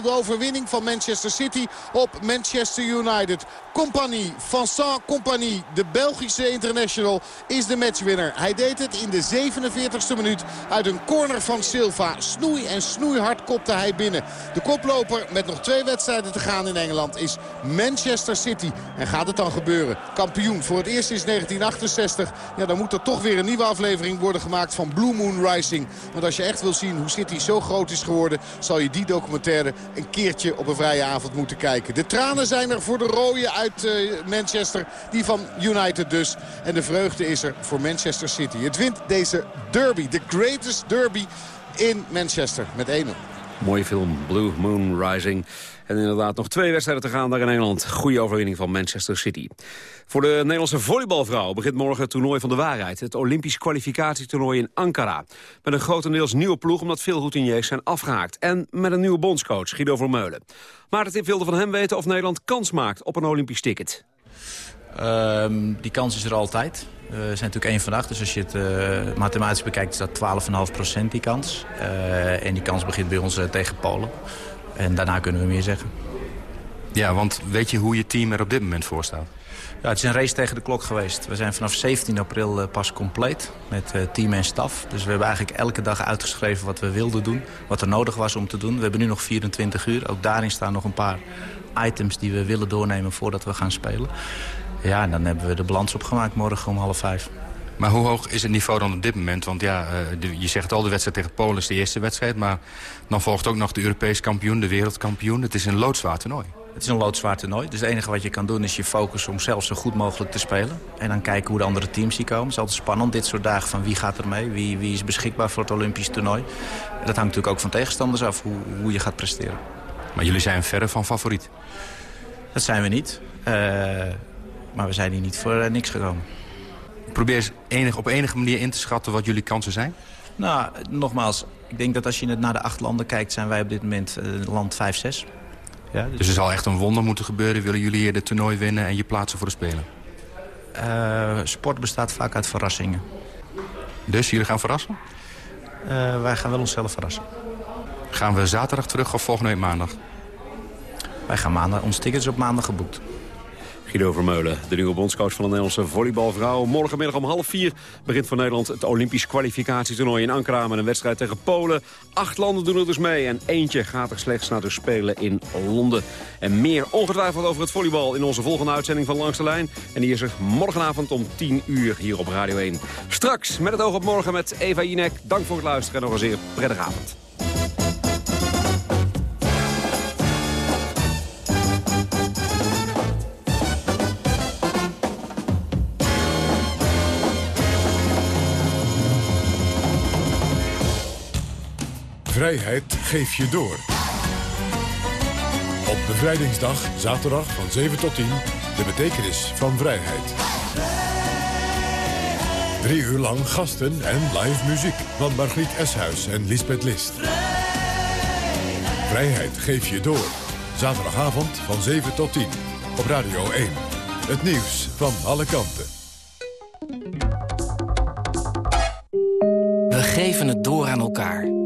S11: de overwinning van Manchester City op Manchester United. Compagnie, Vincent Compagnie, de Belgische international, is de matchwinner. Hij deed het in de 47e minuut uit een corner van Silva. Snoei en snoeihard kopte hij binnen. De koploper met nog twee wedstrijden te gaan in Engeland is Manchester City. En gaat het dan gebeuren? Kampioen voor het eerst sinds 1968. Ja, dan moet er toch weer een nieuwe aflevering worden gemaakt van Blue Moon Rising. Want als je echt wil zien hoe City zo groot is geworden... zal je die documentaire een keertje op een vrije avond moeten kijken. De tranen zijn er voor de rode uit uh, Manchester. Die van United dus. En de vreugde is er voor Manchester City. Het wint deze derby, de greatest derby in Manchester met 1-0.
S7: Mooie film, Blue Moon Rising. En inderdaad nog twee wedstrijden te gaan daar in Engeland. Goede overwinning van Manchester City. Voor de Nederlandse volleybalvrouw begint morgen het toernooi van de waarheid. Het Olympisch kwalificatietoernooi in Ankara. Met een grotendeels nieuwe ploeg omdat veel routiniers zijn afgehaakt. En met een nieuwe bondscoach, Guido Vermeulen. Maar het wilde van hem weten of Nederland kans maakt op een Olympisch ticket.
S21: Um, die kans is er altijd. Uh, we zijn natuurlijk één van acht, dus als je het uh, mathematisch bekijkt is dat 12,5% die kans. Uh, en die kans begint bij ons tegen Polen. En daarna kunnen we meer zeggen.
S22: Ja, want weet je hoe je team er op dit moment voor staat?
S21: Ja, het is een race tegen de klok geweest. We zijn vanaf 17 april pas compleet met team en staf. Dus we hebben eigenlijk elke dag uitgeschreven wat we wilden doen. Wat er nodig was om te doen. We hebben nu nog 24 uur. Ook daarin staan nog een paar items die we willen doornemen voordat we gaan spelen. Ja, en dan hebben we de balans opgemaakt morgen om half vijf.
S22: Maar hoe hoog is het niveau dan op dit moment? Want ja, de, je zegt al, de wedstrijd tegen Polen is de eerste wedstrijd. Maar dan volgt ook nog de Europees kampioen, de wereldkampioen. Het is een loodzwaar toernooi.
S21: Het is een loodzwaar toernooi. Dus het enige wat je kan doen is je focussen om zelf zo goed mogelijk te spelen. En dan kijken hoe de andere teams hier komen. Het is altijd spannend dit soort dagen van wie gaat er mee. Wie, wie is beschikbaar voor het Olympisch toernooi. En dat hangt natuurlijk ook van tegenstanders af hoe, hoe je gaat presteren.
S22: Maar jullie zijn verre van favoriet.
S21: Dat zijn we niet. Eh, maar we zijn hier niet voor eh, niks gekomen.
S22: Probeer eens enig, op enige manier in te schatten wat jullie kansen zijn.
S21: Nou, nogmaals, ik denk dat als je naar de acht landen kijkt... zijn wij op dit moment eh, land 5, 6. Ja,
S22: Dus er zal echt een wonder moeten gebeuren. Willen jullie hier de toernooi winnen en je plaatsen voor de Spelen?
S21: Eh, sport bestaat vaak uit verrassingen.
S22: Dus jullie gaan verrassen?
S21: Eh, wij gaan wel onszelf verrassen.
S22: Gaan we zaterdag terug of volgende week maandag?
S21: Wij gaan maandag, ons ticket is op maandag geboekt.
S7: Guido Vermeulen, de nieuwe bondscoach van de Nederlandse volleybalvrouw. Morgenmiddag om half vier begint voor Nederland het Olympisch kwalificatietoernooi in Ankara... met een wedstrijd tegen Polen. Acht landen doen er dus mee en eentje gaat er slechts naar de Spelen in Londen. En meer ongetwijfeld over het volleybal in onze volgende uitzending van Langs de Lijn. En die is er morgenavond om 10 uur hier op Radio 1. Straks met het oog op morgen met Eva Jinek. Dank voor het luisteren en nog een zeer prettige avond.
S6: Vrijheid geef je door. Op bevrijdingsdag, zaterdag van 7 tot 10, de betekenis van vrijheid. Drie uur lang gasten en live muziek van Margriet Eshuis en Lisbeth List. Vrijheid geef je door. Zaterdagavond van 7 tot 10 op Radio 1. Het nieuws van alle kanten.
S23: We geven het door aan elkaar.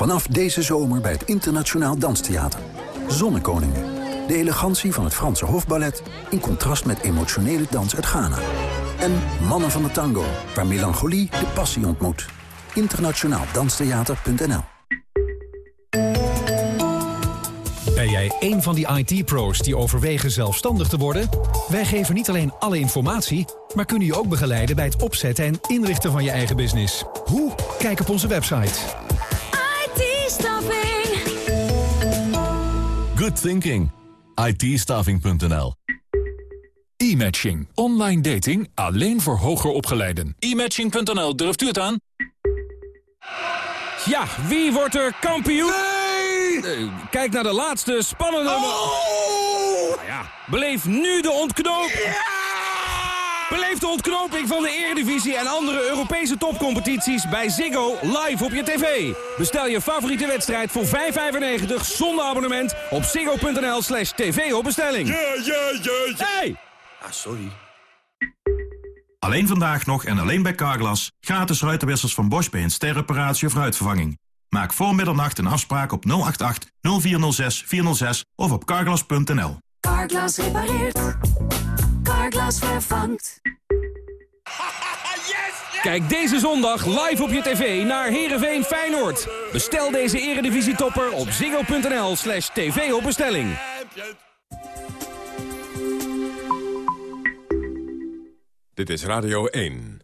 S24: Vanaf deze zomer bij het Internationaal Danstheater. Zonnekoningen. De elegantie van het Franse hofballet... in contrast met emotionele dans uit Ghana. En Mannen van de Tango, waar melancholie de passie ontmoet. Internationaaldanstheater.nl
S25: Ben jij een van die IT-pro's die overwegen zelfstandig te worden? Wij geven niet alleen alle informatie, maar kunnen je ook begeleiden bij het opzetten en inrichten van je eigen business. Hoe? Kijk op onze website.
S26: Good thinking.
S27: E-matching. Online dating alleen voor hoger opgeleiden. E-matching.nl, durft u het aan?
S4: Ja, wie wordt er kampioen? Nee! Kijk naar de laatste spannende... Oh! Ja, beleef nu de ontknoping. Beleef de ontknoping van de Eredivisie en andere Europese topcompetities bij Ziggo live op je tv. Bestel je favoriete wedstrijd voor 5,95 zonder abonnement op ziggo.nl slash tv op bestelling.
S5: Ja, ja, ja, ja.
S4: Hey!
S5: Ah, sorry.
S28: Alleen vandaag nog en alleen bij Carglass. Gratis ruitenwissers van Bosch bij een sterreparatie of ruitvervanging. Maak voor middernacht een afspraak op 088 0406 406 of op carglass.nl.
S18: Carglass repareert. Carglass vervangt.
S4: Kijk deze zondag live op je tv naar Heerenveen Feyenoord. Bestel deze eredivisietopper op ziggo.nl slash tv op bestelling.
S6: Dit is Radio 1.